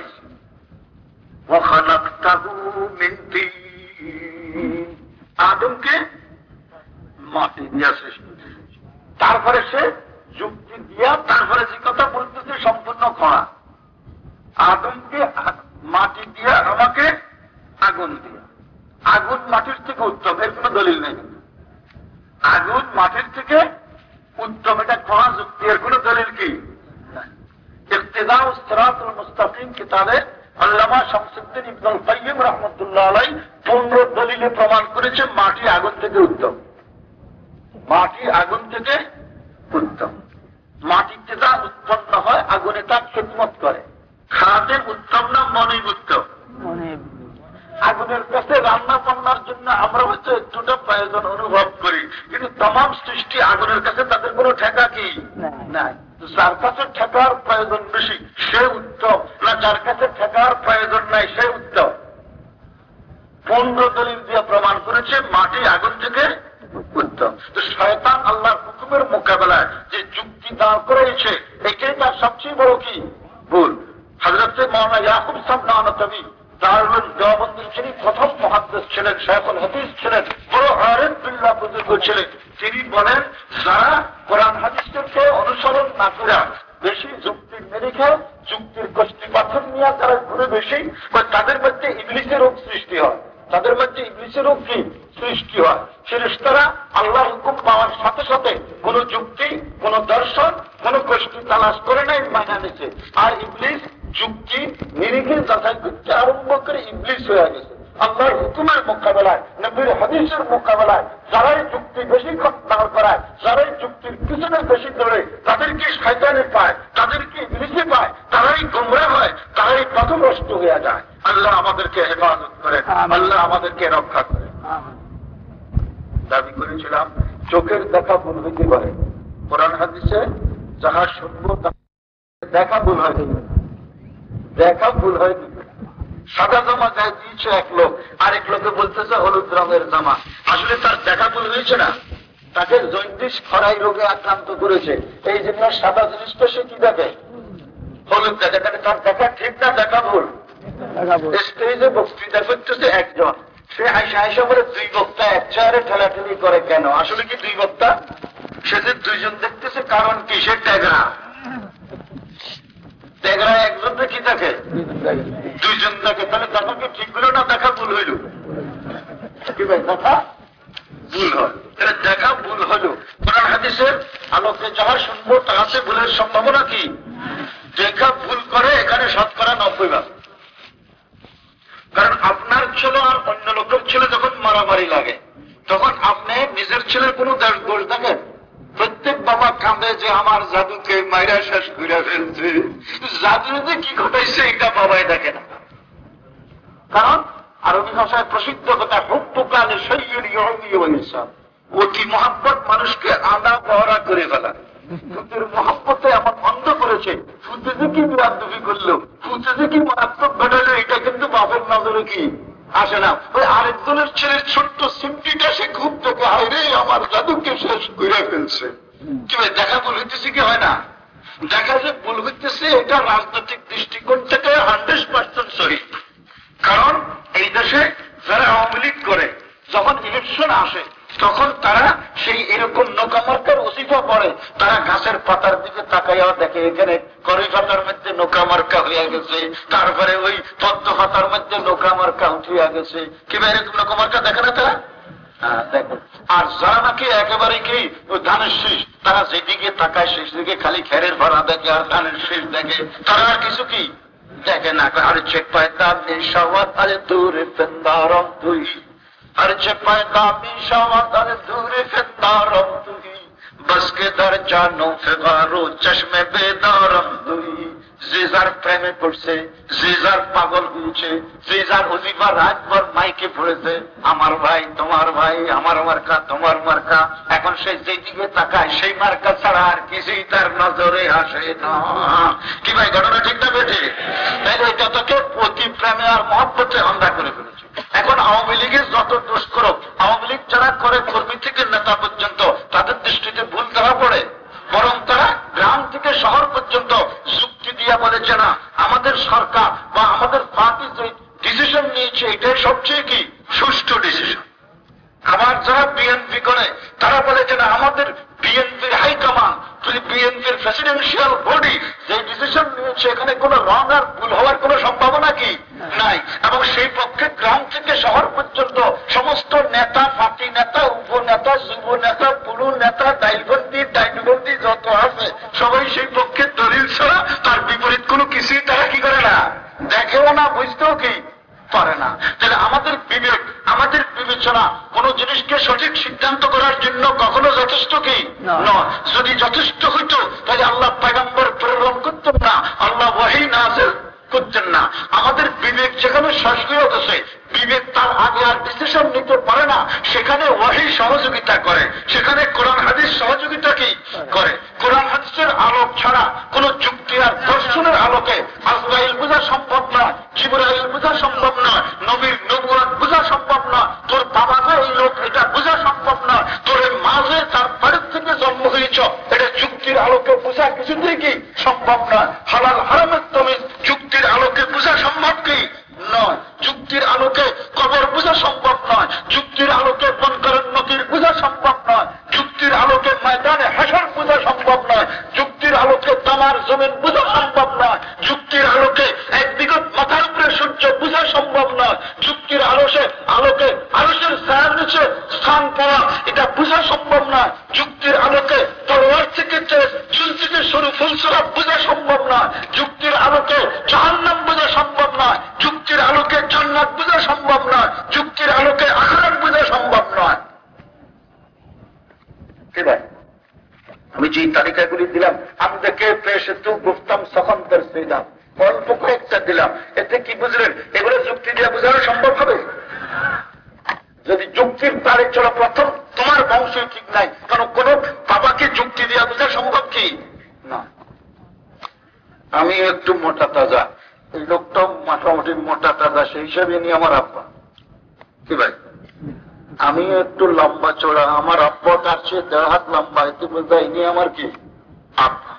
হয়ে যায়। আল্লাহ আমাদেরকে হেফাজত করে আল্লাহ আমাদেরকে রক্ষা করে দাবি করেছিলাম চোখের দেখা ভুল হইতে পারে। কোরআন হাদিসে যাহা শুনব দেখা ভুল হয় দেখা ভুল হয় সাদা জামা গায়ে দিয়েছে এক লোক আরেক লোকে বলতেছে হলুদ রঙের জামা। আসলে তার দেখা ভুল হয়েছে না। তাকে জৈন্তিস খরাই রোগে আক্রান্ত করেছে। এই জন্য সাদা জিনিসটা সে কি দেখে? হলুদ দেখে। তার দেখা ঠিক না দেখা ভুল। স্টেজে বক্তৃতা করতেছে একজন, সে আইসা বলে দুই বক্তা এক চেয়ারে ঠেলাঠেলি করে কেন? আসলে কি দুই বক্তা? সে যে দুইজন দেখতেছে, কারণ কি? সে ট্যাগরা। ট্যাগরা একজন কি দেখে দুইজন দেখে তাহলে দেখা ঠিক হলো না? দেখা ভুল হইল। কি ভাই দেখা ভুল হয়। দেখা ভুল হলো। কোরআন হাদিসের আলোকে যাহা শুনব, তাহাতে ভুলের সম্ভাবনা কি? দেখা ভুল করে, এখানে শতকরা নব্বই ভাগ। কারণ আপনার ছেলে আর অন্য লোকের ছেলে যখন মারামারি লাগে, তখন আপনি নিজের ছেলের কোনো দোষ দোষ দেখেন? প্রত্যেক বাবা কাঁদে যে আমার জাদুকে মাইরা শেষ করে ফেলছে। জাদু যে কি ঘটাইছে এটা বাবাই দেখে না। কারণ আরবি ভাষায় প্রসিদ্ধ কথা সৈয়দ ইসলাম অতি মহাব্বত মানুষকে আদা বহরা করে ফেলা। ফুতের মহাব্বতে আমার অন্ধ করেছে। ফুতে যে কি বিরাদ্দুফি করল ফুতে যে কি মারাত্মক ঘটালো এটা কিন্তু বাপের নজরে কি? আসে না। ওই আরেকজনের ছেলের ছোট্ট সিমটিটা সে খুব থেকে হয় রে, আমার জাদুকে শেষ করে ফেলছে। কি ভাই, দেখা ভুল হইতেছে কি হয় না? দেখা যে ভুল হইতেছে, এটা রাজনৈতিক দৃষ্টিকোণ থেকে হান্ড্রেড পার্সেন্ট সহি। কারণ এই দেশে যারা আওয়ামী লীগ করে, যখন ইলেকশন আসে তখন তারা সেই এরকম নৌকামার্কার ওসিফা পড়ে। তারা গাছের পাতার দিকে তাকাইয়া দেখে এখানে করি পাতার মধ্যে নৌকামার্কা হইয়া গেছে। তারপরে ওই পদ্ম পাতার মধ্যে নৌকামার্কা উঠিয়া গেছে। কিংবা এরকম নৌকামার্কা দেখে না তারা? হ্যাঁ, আর যারা নাকি একেবারে কি ধানের শীষ তারা যেদিকে তাকায় শেষ দিকে খালি খেরের ভরা দেখে আর ধানের শীষ দেখে। তারা আর কিছু কি? দেখে না আর চেক পায়দা মিশাওয়াত আরে দূরে ফেন্দারম তুই ہرچ پیدا پیشا وادر دور فتارم دوئی، بس کے در جانوں فغارو چشم بیدارم دوئی۔ দুই জিজার প্রেমে পড়ছে, জিজার পাগল হয়েছে জিজার অজিবা রাতভর মাইকে পড়েছে আমার ভাই, তোমার ভাই, আমার মার্কা, তোমার মার্কা। এখন সে যেদিকে তাকায়, সেই মার্কা ছাড়া আর কিছুই তার নজরে আসে না। কি ভাই, ঘটনা ঠিক না বেঠে? তাই এটা তাকে অতি প্রেমে আর মহব্বতে হন্দা করে ফেলেছে। এখন আওয়ামী লীগের যত দোষ করো আওয়ামী লীগ যারা করে, কর্মী থেকে নেতা পর্যন্ত, তাদের দৃষ্টিতে ভুল ধরা পড়ে। বরং তারা গ্রাম থেকে শহর পর্যন্ত যুক্তি দিয়া বলেছে না, আমাদের সরকার বা আমাদের পার্টি যে ডিসিশন নিয়েছে, এটাই সবচেয়ে কি? সুষ্ঠু ডিসিশন আবার যারা বিএনপি করে তারা বলেছে না আমাদের বিএনপির হাইকমান্ড যদি বিএনপির প্রেসিডেন্সিয়াল বডি যে ডিসিশন নিয়েছে এখানে কোনো রং আর ভুল হওয়ার কোনো সম্ভাবনা কি? নাই। এবং সেই পক্ষে গ্রাম থেকে শহর পর্যন্ত সমস্ত নেতা পার্টি নেতা উপনেতা যুব নেতা পুরু নেতা ডাইলবন্দি ডাইনবন্দি যত আছে সবাই সেই পক্ষে দলিল ছাড়া তার বিপরীত কোনো কিছুই তারা কি করে না? দেখেও না বুঝতেও কি? পারে না। তাহলে আমাদের বিবেক আমাদের বিবেচনা কোন জিনিসকে সঠিক সিদ্ধান্ত করার জন্য কখনো যথেষ্ট কি? নয়। যদি যথেষ্ট হইত তাহলে আল্লাহ পায়গাম্বর প্রেরণ করতেন না। আল্লাহ ওয়াহি নাজেল করতেন না। আমাদের বিবেক যেখানে সক্রিয় হতেছে বিবেক তার আগে আর ডিসিশন নিতে পারে না। সেখানে ওয়াহি সহযোগিতা করে। সেখানে কোরআন হাদিস সহযোগিতা কি? করে। কোরআন হাদিসের আলোক ছাড়া কোন যুক্তি আর দর্শনের আলোকে আজরাইল বোঝা সম্ভব নয় জিবরাইল বোঝা সম্ভব নয় নবীর নবুয়াত বোঝা সম্ভব নয় তোর বাবা যে এই লোক এটা বোঝা সম্ভব নয় তোর এই মা যে তার বাড়ির থেকে জন্ম হয়েছ এটা যুক্তির আলোকে বোঝা কিছুতেই কি সম্ভব নয় হালাল হারামের তমিজ যুক্তির আলোকে বোঝা সম্ভব কি নয় যুক্তির আলোকে কবর বোঝা সম্ভব নয় যুক্তির আলোকে বনকরের নদীর বোঝা সম্ভব নয় যুক্তির আলোকে ময়দানে হাসার বোঝা সম্ভব নয় যুক্তির আলোকে তামার জমিন বোঝা সম্ভব নয় যুক্তির আলোকে এক বিগত মাথার উপরে সূর্য বোঝা সম্ভব নয় যুক্তির আলোকে আলোকে আলোকের ছায়ার নিচে স্থান পাওয়া এটা বোঝা সম্ভব নয় যুক্তির আলোকে তলোয়ার থেকে চুল থেকে সরু ফুলসরা বোঝা সম্ভব নয় যুক্তির আলোকে জাহান্নাম বোঝা সম্ভব নয় যুক্তির আলোকে জান্নাত বোঝা সম্ভব নয় যুক্তির আলোকে আখরাত বোঝা সম্ভব নয় কি ভাই আমি যে তালিকাগুলি দিলাম আমি দেখে পেশ তু গুফতাম সখন্তর দিলাম অল্প কয়েকটা দিলাম এতে কি বুঝলেন এগুলো যুক্তি দিয়ে বোঝানো সম্ভব হবে যদি যুক্তির তারে চলো প্রথম তোমার বংশই ঠিক নাই কারণ কোন বাবাকে যুক্তি দিয়ে বোঝা সম্ভব কি না আমি একটু মোটা তাজা এই লোকটা মোটামুটি মোটা তাজা সেই হিসাবে নিয়ে আমার আব্বা। কি ভাই? আমি একটু লম্বা চোড়া, আমার আব্বা তার চেয়ে দেড় হাত লম্বা, এতে বোঝা ইনি আমার কি? আব্বা।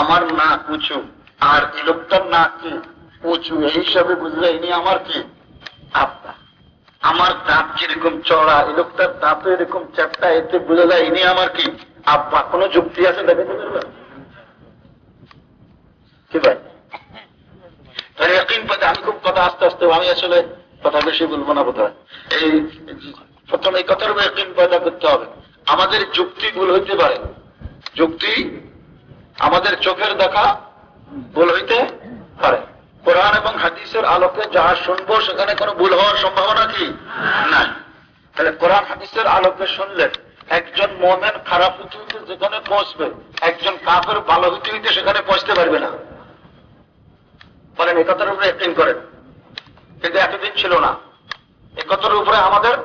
আমার নাক উঁচু, আর এই লোকটার নাক কি উঁচু? এই হিসাবে বুঝলে ইনি আমার কি? আব্বা। আমার দাঁত যেরকম চড়া, এই লোকটার দাঁত এরকম চ্যাপটা, এতে বোঝা যায় ইনি আমার কি? আব্বা। কোনো যুক্তি আছে দেখাতে পারবেন কি ভাই তাহলে একদিন পথে আমি খুব কথা আস্তে আস্তে আমি আসলে কথা বেশি বলব না বোধহয়। এই প্রথম এই কথার পয়দা করতে হবে। আমাদের যুক্তি ভুল হইতে পারে। যুক্তি আমাদের চোখের দেখা ভুল হইতে পারে। কোরআন এবং হাদিসের আলোকে যাহা শুনব, সেখানে কোনো ভুল হওয়ার সম্ভাবনা কি? নাই। তাহলে কোরআন, হাদিসের আলোকে শুনলে একজন মোমেন খারাপ হইতে হইতে যেখানে পৌঁছবে, একজন কাপের ভালো হইতে হইতে সেখানে পৌঁছতে পারবে না। বলেন এ কথার উপরে করেন। কিন্তু এতদিন ছিল না। এ কথার উপরে আমাদের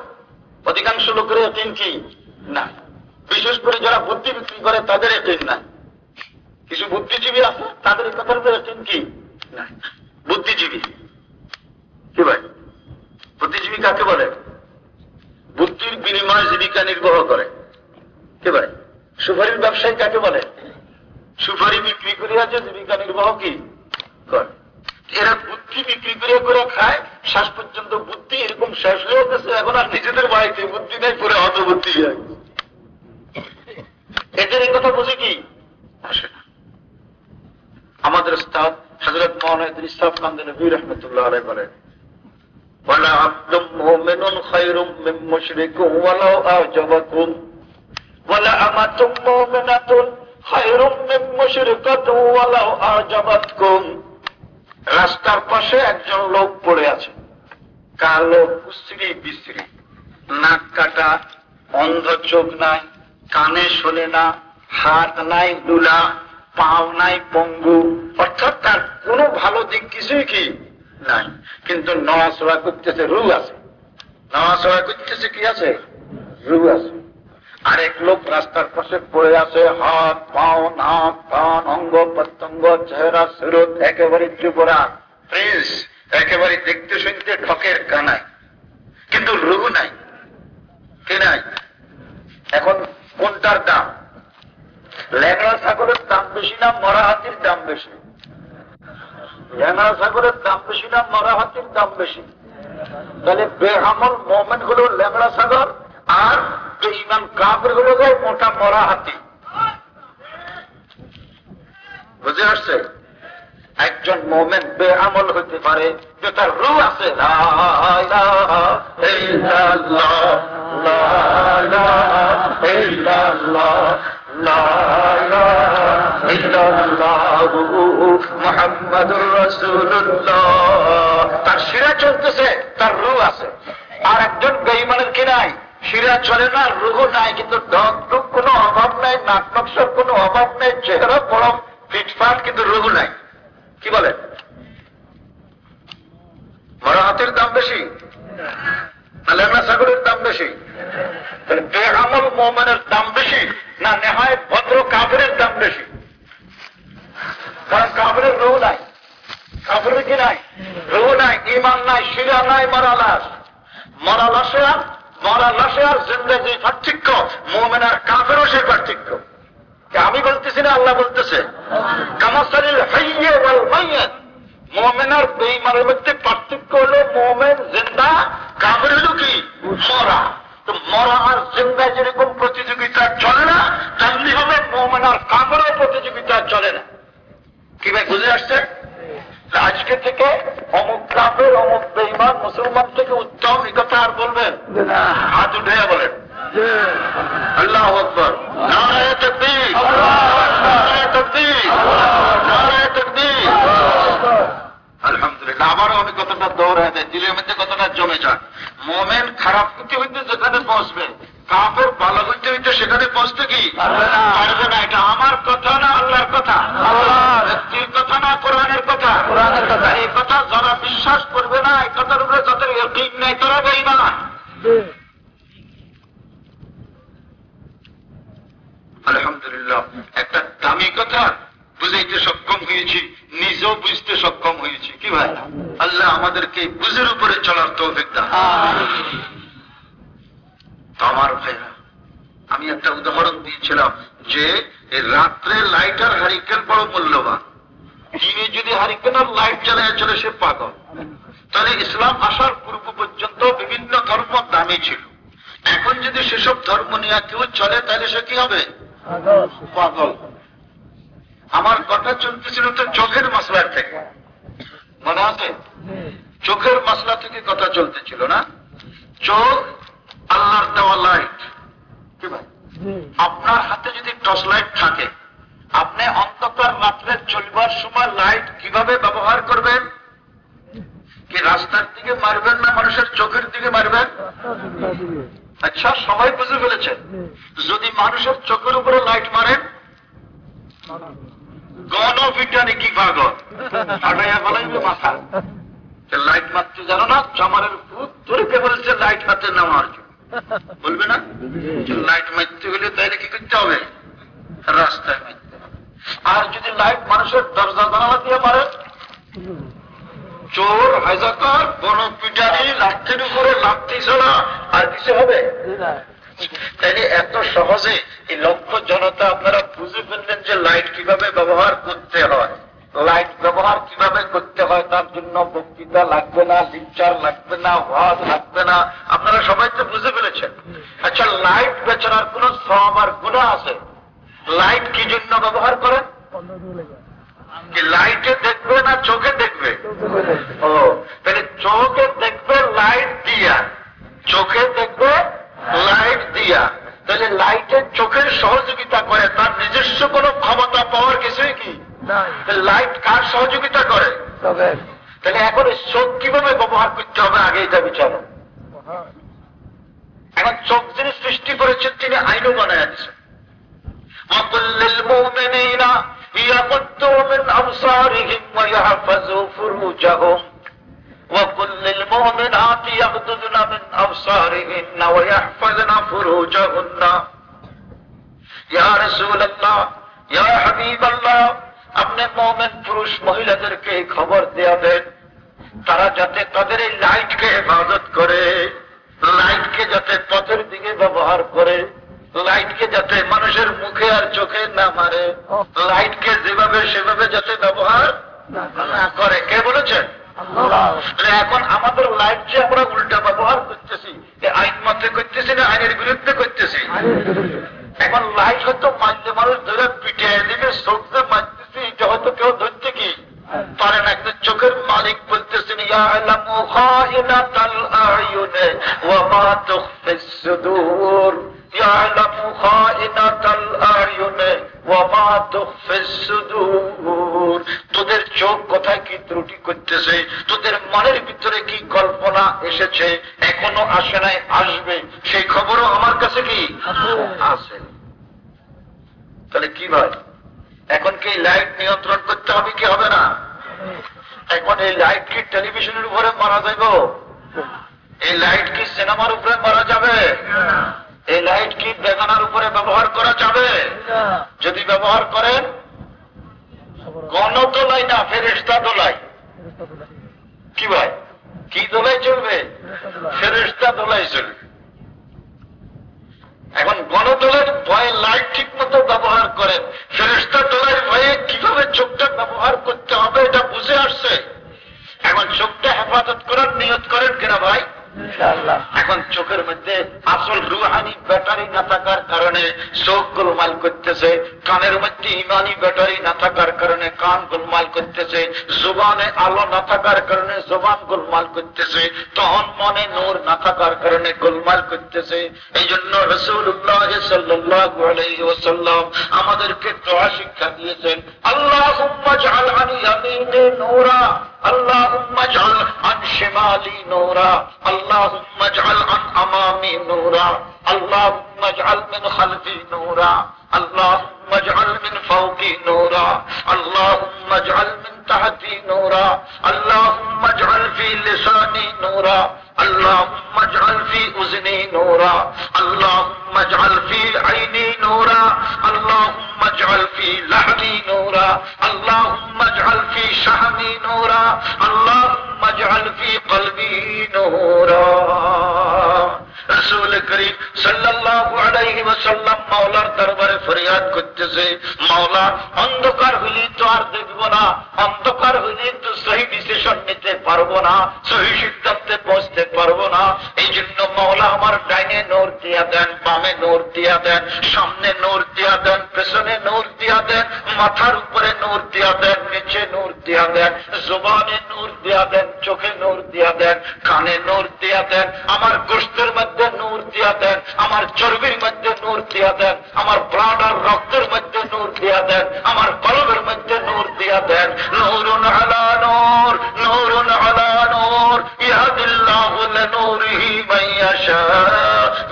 অধিকাংশ লোকের একদিন কি? না বিশেষ করে যারা বুদ্ধি বিক্রি করে, তাদের একদিন না কিছু বুদ্ধিজীবী আছে, তাদের এই কথার উপরে একদিন কি? না বুদ্ধিজীবী। কি ভাই? বুদ্ধিজীবী কাকে বলে? বুদ্ধির বিনিময়ে জীবিকা নির্বাহ করে। কি ভাই? সুপারির ব্যবসায়ী কাকে বলে? সুপারি বিক্রি করে আছে জীবিকা নির্বাহ কি? করে। এরা বুদ্ধি বিক্রি করে করে খায় শেষ পর্যন্ত বুদ্ধি এরকম শেষ হয়ে গেছে এখন আর নিজেদের বাড়িতে বুদ্ধি নেই পুরো অত বুদ্ধি এদের এই কথা বুঝে কি আসে না আমাদের স্তাদ হজরত মোহাম্মদ ইসলাম কান্দিন বীর রহমতুল্লাহ আলাই বলেন ولا عبد مؤمن خير من مشرك ولو أعجبكم ولا أمة مؤمنة خير من مشركة ولو أعجبتكم রাস্তার পাশে একজন লোক পড়ে আছে। কালো কুশ্রী বিশ্রী নাক কাটা, অন্ধ চোখ নাই, কানে শোনে না, হাত নাই, দুলা, পাও নাই, পঙ্গু। অর্থাৎ তার কোনো ভালো দিক কিছুই কি নাই। কিন্তু নড়াচড়া করতেছে রু আছে। নড়াচড়া করতেছে কি আছে? রু আছে। আরেক লোক রাস্তার পাশে পড়ে আছে, হাত, পাও, নাক কান অঙ্গ, প্রত্যঙ্গ, চেহারা, সুরত, একেবারে চুপরা প্রিন্স একেবারে দেখতে শুনতে ঠকের কানায়। কিন্তু রুহু নাই, কি নাই? এখন কোনটার দাম? ল্যাংড়া ছাগলের দাম বেশি না মরা হাতির দাম বেশি? ল্যাংড়া ছাগলের দাম বেশি না মরা হাতির দাম বেশি? তাহলে বেহামল মোমেন্ট হলো ল্যাংড়া ছাগল আর বেঈমান কাপড় হলো যায় মোটা মরা হাতি বুঝে আসছে একজন মোমেন বেআমল হইতে পারে যে তার রু আছে। তার শিরা চলতেছে তার রু আছে আর একজন বেইমানের কি নাই শিরা চলে না, রুহ নাই, কিন্তু ডক কোনো অভাব নাই, নাক নকশার কোনো অভাব নেই, চেহারা বড় ফিটফাট কিন্তু রুহ নাই। কি বলে? বড় হাতের দাম বেশি? লেনা সাগরের দাম বেশি? বেহামল মোমেনের দাম বেশি, না নেহায় ভদ্র কাফের দাম বেশি? কারণ কাফের রুহ নাই। কাফের কি নাই? রুহ নাই ইমান নাই, শিরা নাই মরা লাশ মরা লাশে আর মরা লাশে আর জিন্দগি পার্থক্য মোমেন আর কাফেরও সেই পার্থক্য। আমি বলতেছি না, আল্লাহ বলতেছে? কামাসারিল হাইয়ে ওয়াল মাইয়াত। মোমেন আর বেইমানের মধ্যে পার্থক্য হলো মোমেন জিন্দা, কাফের হলো কি? মরা। তো মরা আর জিন্দা যেরকম প্রতিযোগিতা চলে না, তেমনি হবে মোমেন আর কাফেরও প্রতিযোগিতা চলে না। কি ভাই বুঝে আসছে আজকে থেকে অমুক কাপের অমুক বেইমান মুসলমান থেকে উত্তম এই কথা আর বলবেন? হাত উঠে বলেন। আল্লাহ আকবর। নারায় তকবীর। নারায় তকবীর। নারায় তকবীর। আলহামদুলিল্লাহ আবারও আমি কথাটা দৌড়ায় দেয় দিলের মধ্যে কথাটা জমে যাক। মোমেন খারাপ হইতে হইতে যেখানে পৌঁছবে কাপের ভালো হইতে হইতে সেখানে পৌঁছতে কি? পারবে না। এটা আমার কথা না আল্লাহর কথা? ব্যক্তির কথা না কোরআনের কথা? এই কথা যারা বিশ্বাস করবে না এই কথার উপরে যাদের ঠিক নাই তারা যাই না আলহামদুলিল্লাহ একটা দামি কথা বুঝাইতে সক্ষম হয়েছি নিজেও বুঝতে সক্ষম হয়েছি। কি ভাই? আল্লাহ আমাদেরকে বুঝের উপরে চলার তৌফিক দান তো আমার ভাইরা, আমি একটা উদাহরণ দিয়েছিলাম যে রাত্রে লাইট আর হারিকেন বড় মূল্যবান। দিনে যদি হারিকেন আর লাইট জ্বালায় চলে সে পাগল। তাহলে ইসলাম আসার পূর্ব পর্যন্ত বিভিন্ন ধর্ম দামি ছিল। এখন যদি সেসব ধর্ম নিয়ে কেউ চলে, তাহলে সে কি হবে? পাগল। আমার কথা চলতেছিল তো চোখের মশলার থেকে। মনে আছে? চোখের মশলা থেকে কথা চলতেছিল না? চোখ আল্লাহর দেওয়া লাইট কি ভাই? আপনার হাতে যদি টর্চ লাইট থাকে আপনি অন্ধকার রাত্রে চলবার সময় লাইট কীভাবে ব্যবহার করবেন? কি রাস্তার দিকে মারবেন না মানুষের চোখের দিকে মারবেন? আচ্ছা সবাই বুঝে ফেলেছেন। যদি মানুষের চোখের উপরে লাইট মারেন গণবিজ্ঞানী কি পাগল? আটাইয়া বলাইবে মাথা। লাইট মারতে জানো না চামারের ভূত তোরকে বলছে লাইট হাতে নেওয়ার জন্য বলবে না? লাইট মারতে হলে তাইলে কি করতে হবে? রাস্তায় মারতে আর যদি লাইট মানুষের দরজা জানালা দিয়ে মারে? চোর, হাইজাকার বন পিটারি লাঠির উপরে লাঠি ছাড়া আর কিছু হবে? তাইলে এত সহজে এই লক্ষ্য জনতা আপনারা বুঝে ফেললেন যে লাইট কীভাবে ব্যবহার করতে হয়। লাইট ব্যবহার কীভাবে করতে হয় তার জন্য বক্তৃতা লাগবে না লিকচার লাগবে না ওয়াজ লাগবে না। আপনারা সবাই তো বুঝে ফেলেছেন। আচ্ছা লাইট বেচারার কোন সব আর গুণা আছে? লাইট কি জন্য ব্যবহার করেন লাইটে দেখবে না চোখে দেখবে? ও, তাহলে চোখে দেখবে লাইট দিয়া। চোখে দেখবে লাইট দিয়া। তাহলে লাইটের চোখের সহযোগিতা করে, তার নিজস্ব কোনো ক্ষমতা পাওয়ার কিছুই কি? লাইট কার সহযোগিতা করে তাহলে এখন এই চোখ কিভাবে ব্যবহার করতে হবে আগে এটা বিচারো এখন চোখ যিনি সৃষ্টি করেছেন তিনি আইনও বানায় দিচ্ছেন المؤمنين يغضوا من أبصارهم ويحفظوا فروجهم وكل المؤمنات يغضضن من أبصارهن ويحفظن فروجهن يا رسول الله يا حبيب الله আপনি মোমেন পুরুষ মহিলাদেরকে খবর দেয়া দেন তারা যাতে তাদের এই লাইটকে হেফাজত করে লাইটকে যাতে পথের দিকে ব্যবহার করে লাইটকে যাতে মানুষের মুখে আর চোখে না মারে লাইটকে যেভাবে সেভাবে যাতে ব্যবহার না করে। কে বলেছেন? এখন আমাদের লাইট যে আমরা উল্টা ব্যবহার করতেছি আইন মতে করতেছি না আইনের বিরুদ্ধে করতেছি? এখন লাইট হয়তো মানতে মানুষ ধরে পিটিয়ে দিবে চোখে এটা হয়তো কেউ ধরতে কি পারে না চোখের মালিক বলতেছেন তোদের চোখ কোথায় কি ত্রুটি করতেছে? তোদের মনের ভিতরে কি কল্পনা এসেছে? এখনও আসে নাই আসবে। সেই খবরও আমার কাছে কি? আছে। তাহলে কি ভাই? এখন কি লাইট নিয়ন্ত্রণ করতে হবে কি হবে না? এখন এই লাইট কি টেলিভিশনের উপরে মারা যাইব? এই লাইট কি সিনেমার উপরে মারা যাবে? এই লাইট কি বেগানার উপরে ব্যবহার করা যাবে? যদি ব্যবহার করেন গণ দোলাই না ফেরেস্তা দোলাই কি ভাই? কি দোলাই চলবে? ফেরেস্তা দোলাই চলবে। এখন গণদলের ভয়ে লাইট ঠিক মতো ব্যবহার করেন। ফেরেস্তা দলের ভয়ে কীভাবে চোখটা ব্যবহার করতে হবে এটা বুঝে আসছে? এখন চোখটা হেফাজত করার নিয়ত করেন কিনা ভাই। এখন চোখের মধ্যে আসল রুহানি ব্যাটারি না থাকার কারণে চোখ গোলমাল করতেছে, কানের মধ্যে ইমানি ব্যাটারি না থাকার কারণে কান গোলমাল করতেছে, জোবানে আলো না থাকার কারণে জোবান গোলমাল করতেছে, তখন মনে নূর না থাকার কারণে গোলমাল করতেছে। এই জন্য রসুল্লাহ সাল্লাম আমাদেরকে দোয়া শিক্ষা দিয়েছেন আল্লাহ নোরা। اللهم اجعل عن شمالي نورا. اللهم اجعل عن أمامي نورا. اللهم اجعل من خلفي نورا. اللهم اجعل من فوقي نورا. اللهم اجعل من تحتي نورا اللهم اجعل في لساني نورا اللهم اجعل في اذني نورا اللهم اجعل في عيني نورا اللهم اجعل في لحمي نورا اللهم اجعل في شحمي نورا اللهم اجعل في قلبي نورا রসুল করিম সাল্লাহ আলাইহি ওয়াসাল্লাম মাওলার দরবারে ফরিয়াদ করতেছে মাওলা অন্ধকার হইলে তো আর দেখব না অন্ধকার হইলে তো সহি ডিসিশন নিতে পারব না সহি সিদ্ধান্তে পৌঁছতে পারব না এই জন্য মাওলা আমার ডাইনে নোর দিয়া দেন বামে নোর দিয়া দেন সামনে নোর দিয়া দেন পেছনে নোর দিয়া দেন মাথার উপরে নোর দিয়া দেন নিচে নোর দিয়া দেন জোবানে নোর দিয়া দেন চোখে নোর দিয়া দেন কানে নোর দিয়া দেন আমার গোষ্ঠের মধ্যে নোর দিয়া দেন আমার চর্বির মধ্যে নোর দিয়া দেন আমার ব্লাড আর রক্তের মধ্যে নূর দিয়া দেন আমার কলবের মধ্যে নূর দিয়া দেন। নূরুন আলা নূর, নূরুন আলা নূর ইয়াদিল্লাহু লিনূরিহি মান ইয়াশা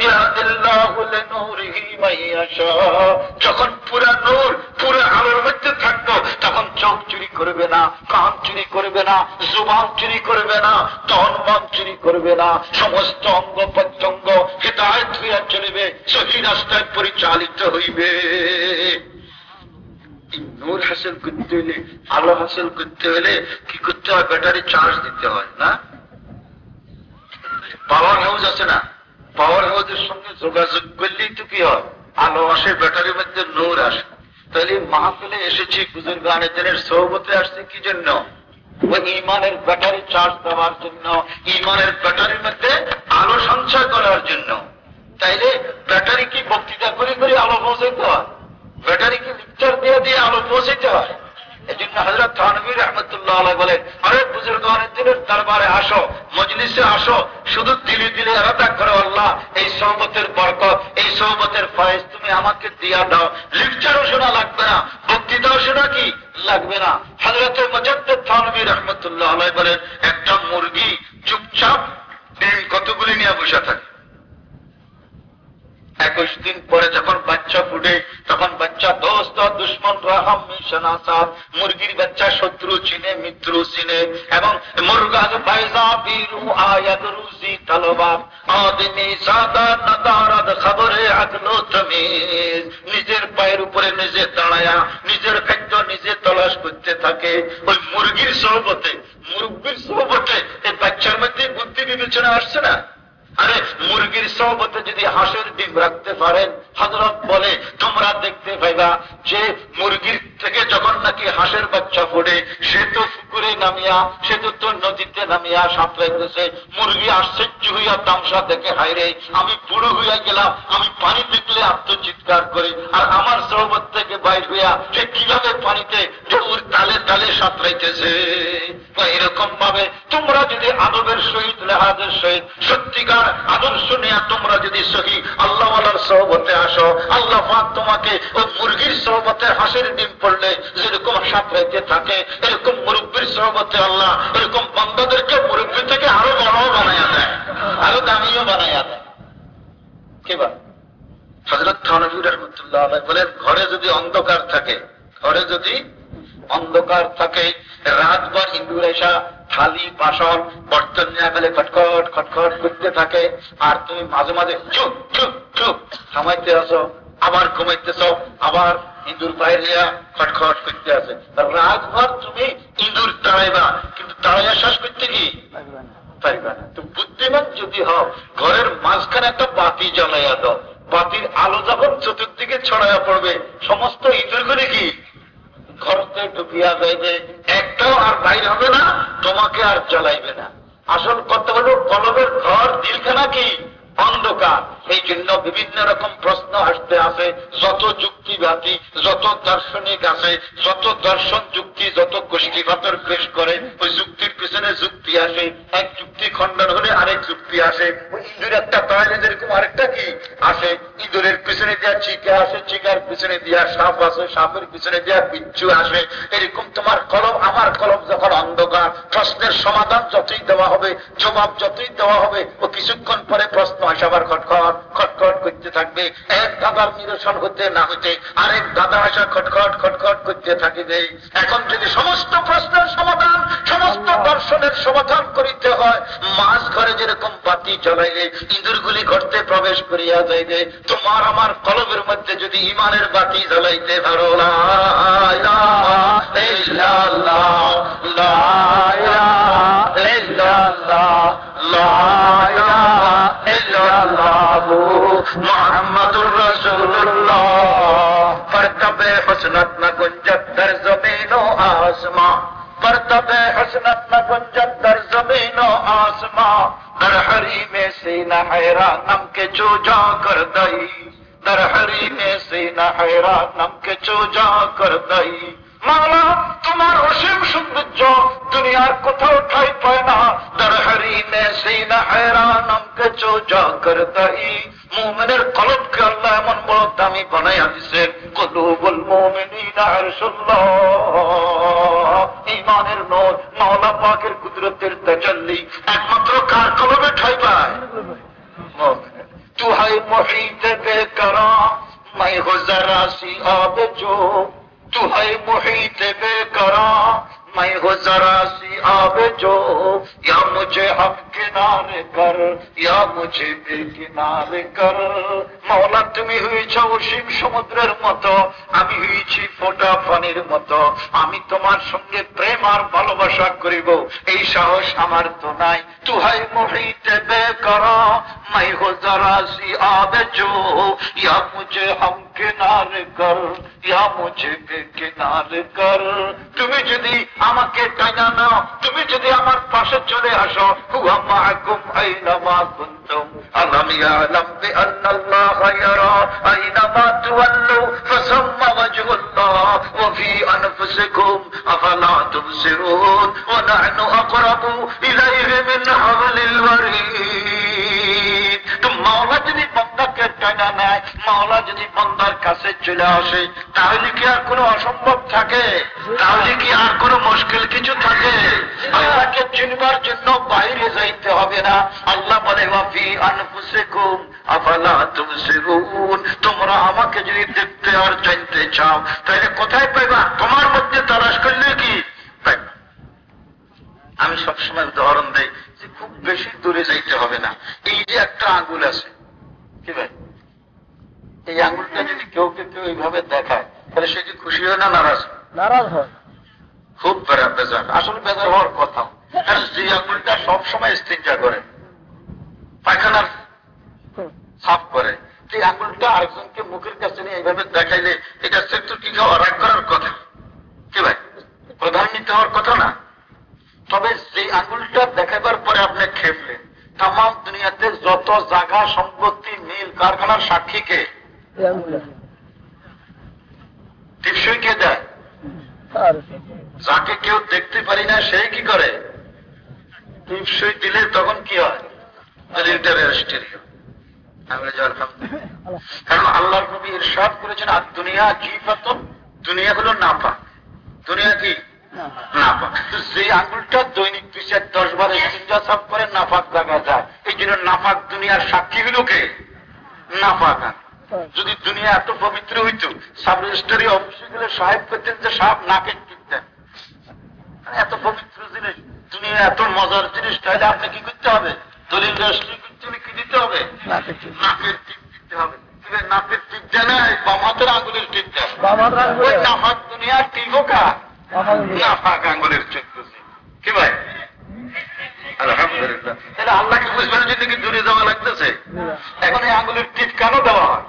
ইয়াদিল্লাহু লিনূরিহি মান ইয়াশা। যখন পুরা নূর, পুরো আলোর মধ্যে থাকব তখন চোখ চুরি করবে না, কান চুরি করবে না, জুবান চুরি করবে না তন মন চুরি করবে না। সমস্ত অঙ্গ প্রত্যঙ্গ হেদায়ত হইয়া চলিবে সহি রাস্তায় পরিচালিত হইবে। নূর হাসিল করতে হলে আলো হাসিল করতে হলে কি করতে হয়? ব্যাটারি চার্জ দিতে হয়, না? পাওয়ার হাউস আছে না? পাওয়ার হাউসের সঙ্গে যোগাযোগ করলেই তো কি হয়? আলো আসে ব্যাটারির মধ্যে নূর আসে। তাহলে মাহফিলে এসেছি বুজুর্গানের দিনের সৌবতে আসছে কি জন্য? ইমানের ব্যাটারি চার্জ দেওয়ার জন্য, ইমানের ব্যাটারির মধ্যে আলো সঞ্চয় করার জন্য। তাইলে ব্যাটারি কি বক্তৃতা করে করে আলো পৌঁছাইতে হয়? ব্যাটারি কি লিকচার দিয়ে দিয়ে আলো পৌঁছাইতে হয়। এই জন্য হজরত থানবীর রহমতুল্লাহ আলাই বলেন, আরে বুজুর্গানের দিনের দরবারে আসো, মজলিসে আসো, শুধু দিলে দিলে আলাদা করো আল্লাহ, এই সহবতের বরকত, এই সহবতের ফয়েজ তুমি আমাকে দিয়া দাও। লিকচারও শোনা লাগবে না, বক্তৃতাও শোনা কি লাগবে না। হজরত মজাদ্দ থানবী রহমতুল্লাহ আলাই বলেন, একটা মুরগি চুপচাপ কতগুলি নিয়ে বসে থাকে? একুশ দিন পরে যখন বাচ্চা ফুটে তখন বাচ্চা দোস্ত, দুশ্মন, রাহাম মিশনাসাদ মুরগির বাচ্চা, শত্রু চিনে, মিত্র চিনে, এবং মুরগাজ বাইজা বীরু, আয়াত, রুজি তালবাব আদিনী, সাদা, নাদারাদ, খবরে আগলো তমিজ। নিজের পায়ের উপরে নিজে দাঁড়ায়া, নিজের খাদ্য নিজে তলাশ করতে থাকে। ওই মুরগির সহবতে মুরগির সহবতে, এই বাচ্চার মধ্যে বুদ্ধি বিবেচনা আসছে না? আরে, মুরগির সহবতে যদি হাঁসের ডিম রাখতে পারেন হজরত বলে, তোমরা দেখতে পাইবা যে মুরগির থেকে যখন নাকি হাঁসের বাচ্চা ফোড়ে সে তো পুকুরে নামিয়া, সে তো তোর নদীতে নামিয়া সাঁতরাইতেছে মুরগি আশ্চর্য হইয়া তামসা দেখে হাইরে আমি বুড়ো হইয়া গেলাম, আমি পানি দেখলে আত্মচিৎকার করি। আর আমার সরবত থেকে বাইর হইয়া সে কীভাবে পানিতে ঢেউর তালে তালে সাঁতরাইতেছে? এরকম ভাবে তোমরা যদি আদবের সহিত লেহাজের সহিত সত্যিকার আদর্শ নেয়া তোমরা যদি সহি আল্লাহওয়ালার সহবতে আসো, আল্লাহ পাক তোমাকে ওই মুরগির সহবতে হাসির ডিম পড়লে যেরকম সাঁতরাইতে থাকে, এরকম মুরব্বীর সহবতে আল্লাহ, এরকম বন্ধদেরকে মুরব্বী থেকে আরও বড় বানাইয়া দেয়, আরও দামিও বানাইয়া দেয়। কেবার হজরত থানবী রহমতুল্লাহ বলেন, ঘরে যদি অন্ধকার থাকে, ঘরে যদি অন্ধকার থাকে। রাতভর ইন্দুর এসা থালি বাসন বর্তন নিয়ে গেলে খটখট খটখট করতে থাকে। আর তুমি মাঝে মাঝে চুপ চুপ চুপ থামাইতে আসো আবার ঘুমাইতেছ আবার ইঁদুর বাইরে খটখট করতে আছে রাতভর তুমি ইঁদুর তাড়াইবা কিন্তু তাড়াইয়া শ্বাস করতে কি? পারিবা না। তো বুদ্ধিমান যদি হও ঘরের মাঝখানে একটা বাতি জ্বালাইয়া দাও। বাতির আলো যখন চতুর্দিকে ছড়াইয়া পড়বে সমস্ত ইঁদুর করে কি? ঘরতে ঢুকিয়া যাইবে একটাও আর বাইর হবে না, তোমাকে আর জ্বলাইবে না। আসল কথা হলো কলমের ঘর দিলখানা কি? অন্ধকার। এই জন্য বিভিন্ন রকম প্রশ্ন আসতে আসে, যত যুক্তিবাদী, যত দার্শনিক আছে, যত দর্শন যুক্তি, যত গোষ্ঠীঘাতর পেশ করে, ওই যুক্তির পিছনে যুক্তি আসে, এক যুক্তি খণ্ডন হলে আরেক যুক্তি আসে ইঁদুর একটা, তাহলে যেরকম আরেকটা কি আসে? ইঁদুরের পিছনে দেওয়া চিকা আসে চিকার পিছনে দেওয়া সাপ আসে, সাপের পিছনে দেওয়া বিচ্ছু আসে। এরকম তোমার কলম, আমার কলম যখন অন্ধকার, প্রশ্নের সমাধান যতই দেওয়া হবে, জবাব যতই দেওয়া হবে, ও কিছুক্ষণ পরে প্রশ্ন আসে আবার খটখট খটখট করতে থাকবে। এক দাদার নিরসন হতে না হতে আরেক দাদা আসা খটখট খটখট করতে থাকিবে। এখন যদি সমস্ত প্রশ্নের সমাধান সমস্ত দর্শনের সমাধান করিতে হয় মাছ ঘরে যেরকম বাতি জ্বলাইলে ইঁদুরগুলি ঘরতে প্রবেশ করিয়া যাইবে। তোমার আমার কলবের মধ্যে যদি ইমানের বাতি জ্বলাইতে পারো লা اللہ محمد الرسول اللہ پر تب حسنت نہ گنجت در زمین و آسماں پر تب حسنت نہ گنجت در زمین و آسماں در ہری میں سے نہ حیرانم کے چو جا کر دئی. در ہری میں سی نہ حیرانم کے چو جا کر دئی. মাওলা তোমার অসীম সৌন্দর্য দুনিয়ার কোথাও ঠাই পায় না। দরহরি মে না হেরান আমকে চো যা করতাই মুমিনের কলবকে আল্লাহ এমন বড় দামি বানাইয়া দিছে কলুবুল মুমিনিনা আরশুল্লাহ ইমানের নূর, মাওলা পাকের কুদরতের তেচল্লি একমাত্র কার কলবে ঠাই পায়? তু হাই মুহিতে বেকরা মাই আবে আব تو ہے محیط بے کرام میں ہو ذرا سی آب جو یا مجھے ہم کنارے کر یا مجھے بے তুমি হয়েছ অসীম সমুদ্রের মতো আমি হয়েছি ফোটা পানির মতো। আমি তোমার সঙ্গে প্রেম আর ভালোবাসা করিব। এই সাহস আমার তো নাই। تو ہے محیط بے کرا میں ہو ذرا سی آب جو یا مجھے ہم کنار کر یا مجھে কিনার কর তুমি যদি আমাকে টানা নাও তুমি যদি আমার পাশে চলে আসো হুয়া মাআকুম আইনামা কুনতুম আলাম ইয়ালাম বিআন্না আল্লাহ ইয়ারা আইনামা তুওয়াল্লু ফাসাম্মা ওয়াজহুল্লাহ ওয়া ফি আনফুসিকুম আফালা তুবসিরুন ওয়া নাহনু আকরাবু ইলাইহি মিন মাওলা যদি বন্দাকে টানা নেয়, মাওলা যদি বন্দার কাছে চলে আসে, তাহলে কি আর কোনো অসম্ভব থাকে? তাহলে কি আর কোনো মুশকিল কিছু থাকে? চিনবার জন্য বাইরে যাইতে হবে না। আল্লাহ বলে আফালা তোমরা আমাকে যদি দেখতে আর জানতে চাও, তাহলে কোথায় পাইবা? তোমার মধ্যে তালাশ করলে কি আমি সবসময় উদাহরণ দেই যে খুব বেশি দূরে যাইতে হবে না। এই যে একটা আঙ্গুল আছে কি ভাই? এই আঙ্গুলটা যদি কেউ কেউ এইভাবে দেখায় তাহলে সে কি খুশি হয় না নারাজ নারাজ হয়। খুব বেড়া বেজার। আসলে বেজার হওয়ার কথা। কারণ যে আঙ্গুলটা সবসময় স্তিনজা করে পায়খানার সাফ করে সেই আঙ্গুলটা আরেকজনকে মুখের কাছে নিয়ে এইভাবে দেখাইলে এটা তো কি খাওয়া রাগ করার কথা। কি ভাই? প্রধান নিতে হওয়ার কথা না? তবে যে আঙুলটা দেখাবার পরে আপনি খেপলেন। তাম দুনিয়াতে যত জায়গা সম্পত্তি মিল কারখানার সাক্ষীকে টিপসই কে দেয়? যাকে কেউ দেখতে পারি না সেই কি করে? টিপসই দিলে তখন কি হয়। কারণ আল্লাহর নবী ইরশাদ করেছেন আর দুনিয়া জিফাত দুনিয়া হলো নাপাক। দুনিয়া কি? যে আঙ্গুলটা দৈনিক দুই দশ বার সাফ করে নাপাক জায়গা যায়। এই জন্য নাপাক দুনিয়ার সাক্ষীগুলোকে আঙ্গুল। যদি দুনিয়া এত পবিত্র হইত সাব রেজিস্ট্রি অফিসে গেলে সাহেব করতেন যে সাহেব নাকে দেন। মানে এত পবিত্র জিনিস দুনিয়া এত মজার জিনিস তাহলে আপনি কি করতে হবে? দলিল রেজিস্ট্রি করতে হলে কি দিতে হবে? নাকের টিপ দিতে হবে। নাকের টিপ দেয় না? বাম হাতের আঙ্গুলের টিপ দেয়। বাম হাতের আঙ্গুলে? নাফাক দুনিয়ার টিপও কা আঙ্গুলের চোদ্দ কি ভাই? আলহামদুলিল্লাহ। তাহলে আল্লাহকে বুঝবেন কি দূরে যাওয়া লাগতেছে? এখন এই আঙ্গুলের টিপ কেন দেওয়া হয়।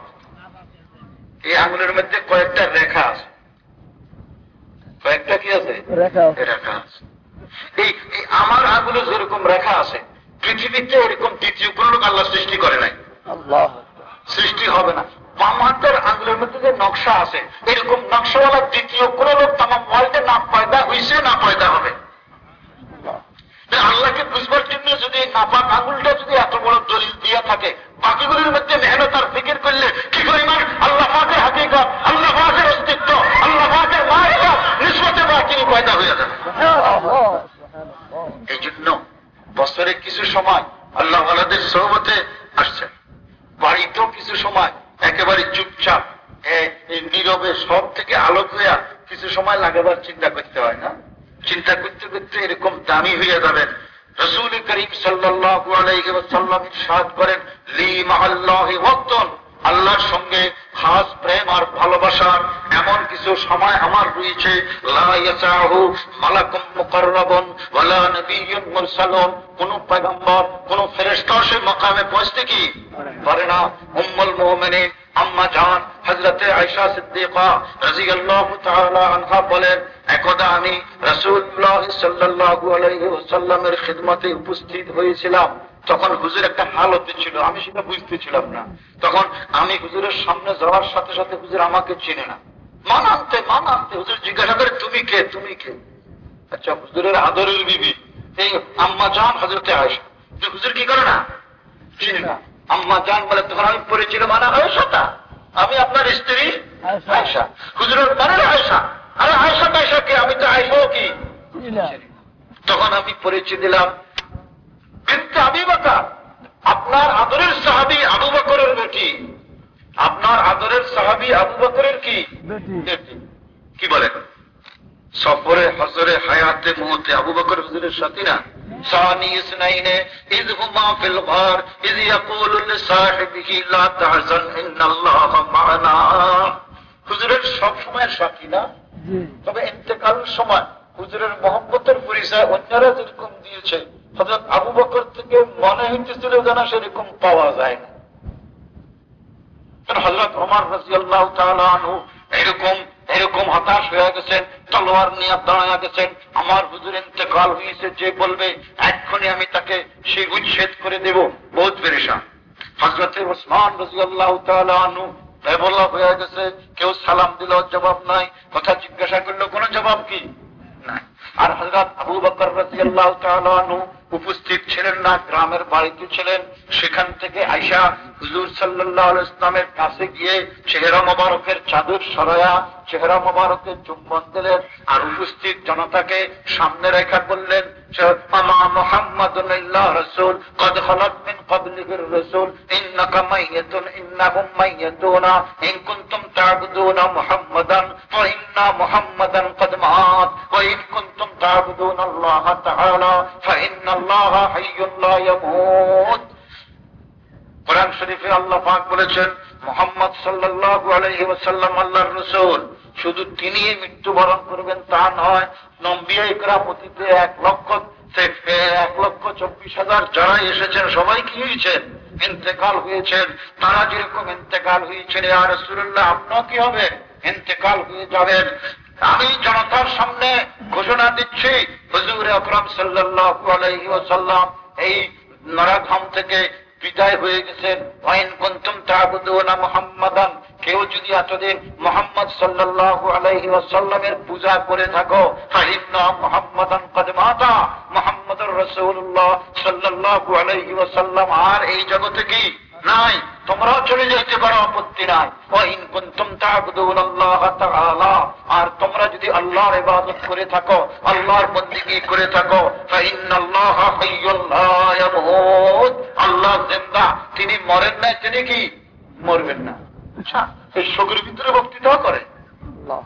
এই আঙ্গুলের মধ্যে কয়েকটা রেখা আছে। কয়েকটা কি আছে? রেখা আছে। এই এই আমার আঙ্গুলে যেরকম রেখা আছে পৃথিবীতে এরকম দ্বিতীয় কোন লোক আল্লাহ সৃষ্টি করে নাই। আল্লাহ সৃষ্টি হবে না। বাম হাতের আঙ্গুলের মধ্যে যে নকশা আছে, এরকম নকশাওয়ালা দ্বিতীয় কোন লোক তাম ওয়ার্ল্ডে না পয়দা হয়েছে না পয়দা হবে। আল্লাহকে বুঝবার জন্য যদি নাপাক আঙুলটা যদি এত বড় দলিল দিয়া থাকে, বাকিগুলির মধ্যে মেহনত আর ফিকির করলে কি পরিমাণ আল্লাহ পাকের হাকিকত, আল্লাহ পাকের অস্তিত্ব, আল্লাহ পাকের মায়েরা নিষ্পতে বাকি পয়দা হয়ে যাবে এই জন্য বছরে কিছু সময় আল্লাহ আলাদের সহমতে আসছেন। বাড়িতেও কিছু সময় একেবারে চুপচাপ নীরবে সব থেকে আলোক হইয়া কিছু সময় লাগাবার চিন্তা করতে হয় না। চিন্তা করতে করতে এরকম দামি হইয়া যাবেন। রসুল করিম সাল্লাহ আলাইহি সাদ করেন, লি ওয়াক্তুন। আল্লাহর সঙ্গে খাস প্রেম আর ভালোবাসার এমন কিছু সময় আমার রয়েছে। কোন পয়গম্বর, কোন ফেরেশতা সে মাকামে পৌঁছতে কি? পারে না। উম্মুল মুমিনিন, আম্মা জান, হযরতে আয়েশা সিদ্দিকা রাদিয়াল্লাহু তাআলা আনহা বলেন, একদা আমি রাসূলুল্লাহ সাল্লাল্লাহু আলাইহি ওয়াসাল্লামের খিদমতে উপস্থিত হয়েছিলাম। তখন হুজুর একটা হালতে ছিল আমি সেটা বুঝতেছিলাম না। তখন আমি হুজুরের সামনে যাওয়ার সাথে সাথে হুজুর আমাকে চিনে না। মান আনতে মান আনতে হুজুর জিজ্ঞাসা করে তুমি কে? তুমি কে? আচ্ছা হুজুরের আদরের বিবি এই আম্মা জান হজরতে আয়সা হুজুর কি করে না? চিনি না। আম্মা জান বলে তখন আমি পরিচিত মানে আয়সাটা আমি আপনার স্ত্রী আয়সা হুজুরের মানে আয়সা আরে আয়সা আয়সা কে? আমি তো আয়সাও কি? তখন আমি পরিচয় দিলাম। কিন্তু আবি বাকা আপনার আদরের সাহাবি আবু বকরের বেটি। আপনার আদরের সাহাবি আবু বকরের কি। কি বলেন সফরে হজরে হায়াতে মুহূর্তে আবু বকর হুজুরের সাথী না? সানি ইসনাইনে ইজ হুমা ফিল ঘর ইজ ইয়াকুলু লিসাহিবিহি লা তাহজান ইন্নাল্লাহা মা'ানা। হুজুরের সব সময়ের সাথী না? তবে ইন্তেকালের সময় হুজুরের মোহাম্মতের পরিচয় অন্যরা যেরকম দিয়েছে হজরত আবু বকর থেকে মনে হইতেছিল যেন সেরকম পাওয়া যায় না। হজরত ওমর রাজিয়াল্লাহ এরকম এরকম হতাশ হয়ে গেছেন, তলোয়ার নিয়ে দাঁড়ায় গেছেন। আমার হুজুর ইন্তেকাল হয়েছে যে বলবে, এক্ষুনি আমি তাকে সে উচ্ছেদ করে দেব। বহুত পেরেশান। হজরতে ওসমান রাজিয়াল্লাহ তালু বেবল্লা হয়ে গেছে, কেউ সালাম দিল, জবাব নাই। কথা জিজ্ঞাসা করল, কোনো জবাব কি? আর হজরত আবু বকর রাজিয়াল্লাহ তালু উপস্থিত ছিলেন না, গ্রামের বাড়িতে ছিলেন। সেখান থেকে আইসা হুজুর সাল্লাহ ইসলামের কাছে গিয়ে চেহারা মোবারকের চাদর সরায়া চেহারা মোবারকের চুম্বন দিলেন আর উপস্থিত জনতাকে সামনে রেখা বললেন আমা মোহাম্মদ রসুল কদ হলত মিন قبله الرسول إنك ميت إنهم ميتون إن كنتم تعبدون محمدا فإن محمدا قد مات وإن كنتم تعبدون الله تعالى فإن الله حي لا يموت কোরআন শরীফে আল্লাহ পাক বলেছেন মোহাম্মদ সাল্লাল্লাহু আলাইহি ওয়াসাল্লাম আল্লাহর রসুল শুধু তিনি মৃত্যুবরণ করবেন, তা নয় নম্বিয়া ইকরাম অতীতে এক লক্ষ এক লক্ষ চব্বিশ হাজার যারা এসেছেন, সবাই কি হয়েছেন? ইন্তেকাল হয়েছেন, তারা যেরকম ইন্তেকাল হয়েছেন আর রসুল্লাহ আপনার কি হবে? ইন্তেকাল হয়ে যাবেন। আমি জনতার সামনে ঘোষণা দিচ্ছি, হুজুর আকরাম আলাইহি ওয়াসাল্লাম এই নরাঘাম থেকে বিদায় হয়ে গেছেন। ওয়াইন কুনতুম তা'বুদুনা মুহাম্মাদান। কেউ যদি এতদিন মোহাম্মদ সাল্লাল্লাহু আলাইহি ওয়াসাল্লামের পূজা করে থাকো ফাইন্না মুহাম্মাদান মোহাম্মদ মাতা মুহাম্মদুর রাসূলুল্লাহ সাল্লাল্লাহু আলাইহি ওয়াসাল্লাম। আর এই জগতে কি? নাই তোমরাও চলে যেতে পারো আপত্তি নাই। আর তোমরা যদি আল্লাহর ইবাদত করে থাকো আল্লাহর বন্দেগী করে থাকো আল্লাহ জিন্দা তিনি মরেন না তিনি কি? মরবেন না। আচ্ছা এই শোকের ভিতরে বক্তৃতাও করে। আল্লাহ।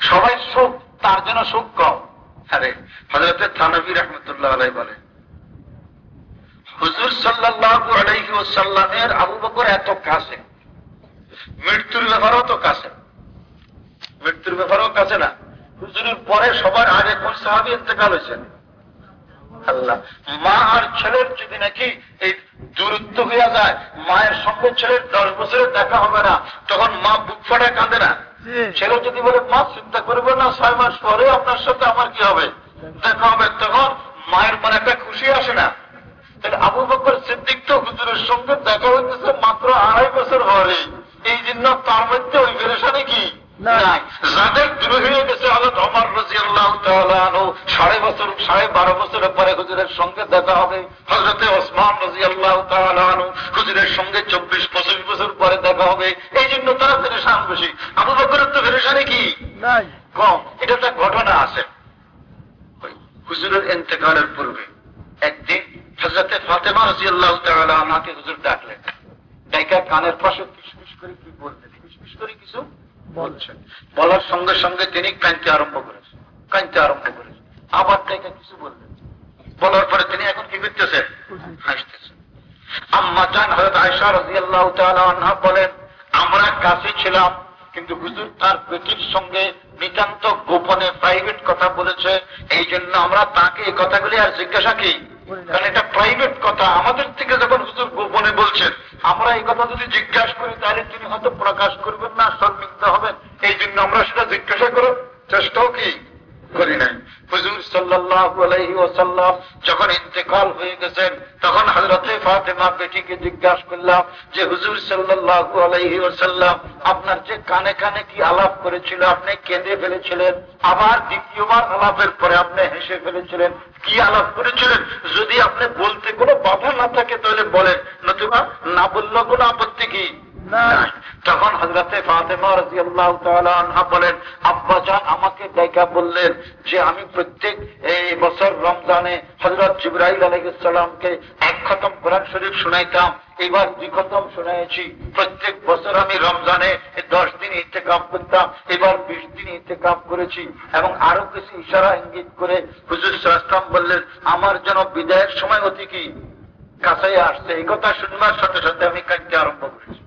সবাই সুখ তার জন্য সুখ কম। আরে হজরতের থানবী রহমতুল্লাহ আলাই বলে হুজুর সাল্লাল্লাহু আলাইহি ওয়াসাল্লামের আবু বকর এত কাছে মৃত্যুর ব্যাপারও তো কাছে মৃত্যুর ব্যাপারও কাছে না। হুজুরের পরে সবার আগে কোন সাহাবি ইন্তেকাল হয়েছেন? আল্লাহ। মা আর ছেলের যদি নাকি এই দূরত্ব হইয়া যায় মায়ের সঙ্গে ছেলের দশ বছরের দেখা হবে না তখন মা বুক ফাটা কাঁদে না। ছেলে যদি বলে মা চিন্তা করবে না ছয় মাস পরে আপনার সাথে আমার কি হবে? দেখা হবে তখন মায়ের মনে একটা খুশি আসে না। আবু বকর সিদ্দিক তো হুজুরের সঙ্গে দেখা হইতেছে মাত্র আড়াই বছর হরে এই জন্য তার মধ্যে ওই পেরেশানি কি? যাদের দূর হয়ে গেছে অমর রাজি আল্লাহ সাড়ে বছর সাড়ে বারো বছরের পরে হুজুরের সঙ্গে দেখা হবে। হজরতে ওসমান রাজি আল্লাহ হুজুরের সঙ্গে চব্বিশ পঁচিশ বছর পরে দেখা হবে। এই জন্য তারা ফেরেশান বেশি। আবু বকরের তো ফেরেশানি কি? নাই। কম। এটা একটা ঘটনা আছে। হুজুরের এন্তেকালের পূর্বে। হজরতে ফাতেমা রাজি আল্লাহ আনাকে হুজুর ডাকলেন। ডাইকা কানের পাশে ফিসফিস করে কি বলতেন ফিসফিস করে কিছু বলছেন। বলার সঙ্গে সঙ্গে তিনি কাঁদতে আরম্ভ করেছেন। কাঁদতে আরম্ভ করেছেন। আবার ডাইকা কিছু বললেন বলার পরে তিনি এখন কি করতেছেন? হাসতেছেন। আম্মা জান হয়তো আয়সা রাজি আল্লাহ আনহা বলেন, আমরা কাছে ছিলাম, কিন্তু হুজুর তার বেটির সঙ্গে নিতান্ত গোপনে প্রাইভেট কথা বলেছে। এই জন্য আমরা তাকে এই কথাগুলি আর জিজ্ঞাসা কি কারণ এটা প্রাইভেট কথা। আমাদের থেকে যখন হুজুর গোপনে বলছেন, আমরা এই কথা যদি জিজ্ঞাসা করি, তাহলে তিনি হয়তো প্রকাশ করবেন না, শর্মিন্দা হবেন। এই জন্য আমরা সেটা জিজ্ঞাসা করার চেষ্টাও কি করি নাই। হুজুর ওয়াসাল্লাম যখন ইন্তেকাল হয়ে গেছেন, তখন হযরতে ফাতেমা বেটিকে জিজ্ঞাসা করলাম যে, হুজুর সাল্লাল্লাহু আলাইহি ওয়াসাল্লাম, আপনার যে কানে কানে কি আলাপ করেছিল, আপনি কেঁদে ফেলেছিলেন? আবার দ্বিতীয়বার আলাপের পরে আপনি হেসে ফেলেছিলেন। কি আলাপ করেছিলেন? যদি আপনি বলতে কোনো বাধা না থাকে, তাহলে বলেন। নতুবা না বললেও কোনো আপত্তি কি। তখন হজরতে ফাতেমা রাজি আল্লাহ আনহা বলেন, আব্বা জান আমাকে দেখা বললেন যে আমি প্রত্যেক এই বছর রমজানে হজরত জিব্রাহিল আলাইসাল্লামকে এক খতম কোরআন শরীফ শুনাইতাম, এবার দুই খতম শুনাইছি। প্রত্যেক বছর আমি রমজানে দশ দিন ইতেকাপ করতাম, এবার বিশ দিন ইতেকাপ করেছি এবং আরও কিছু ইশারা ইঙ্গিত করে হুজুর সাহস্তাম বললেন, আমার যেন বিদায়ের সময় অতি কি কাছে আসছে, এই কথা শুনবার সাথে সাথে আমি কাঁদতে আরম্ভ করেছি।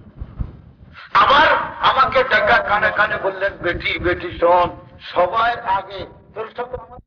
আবার আমাকে ডাকা কানে কানে বললেন বেটি বেটি শোন সবাই আগে তোর সাথে আমার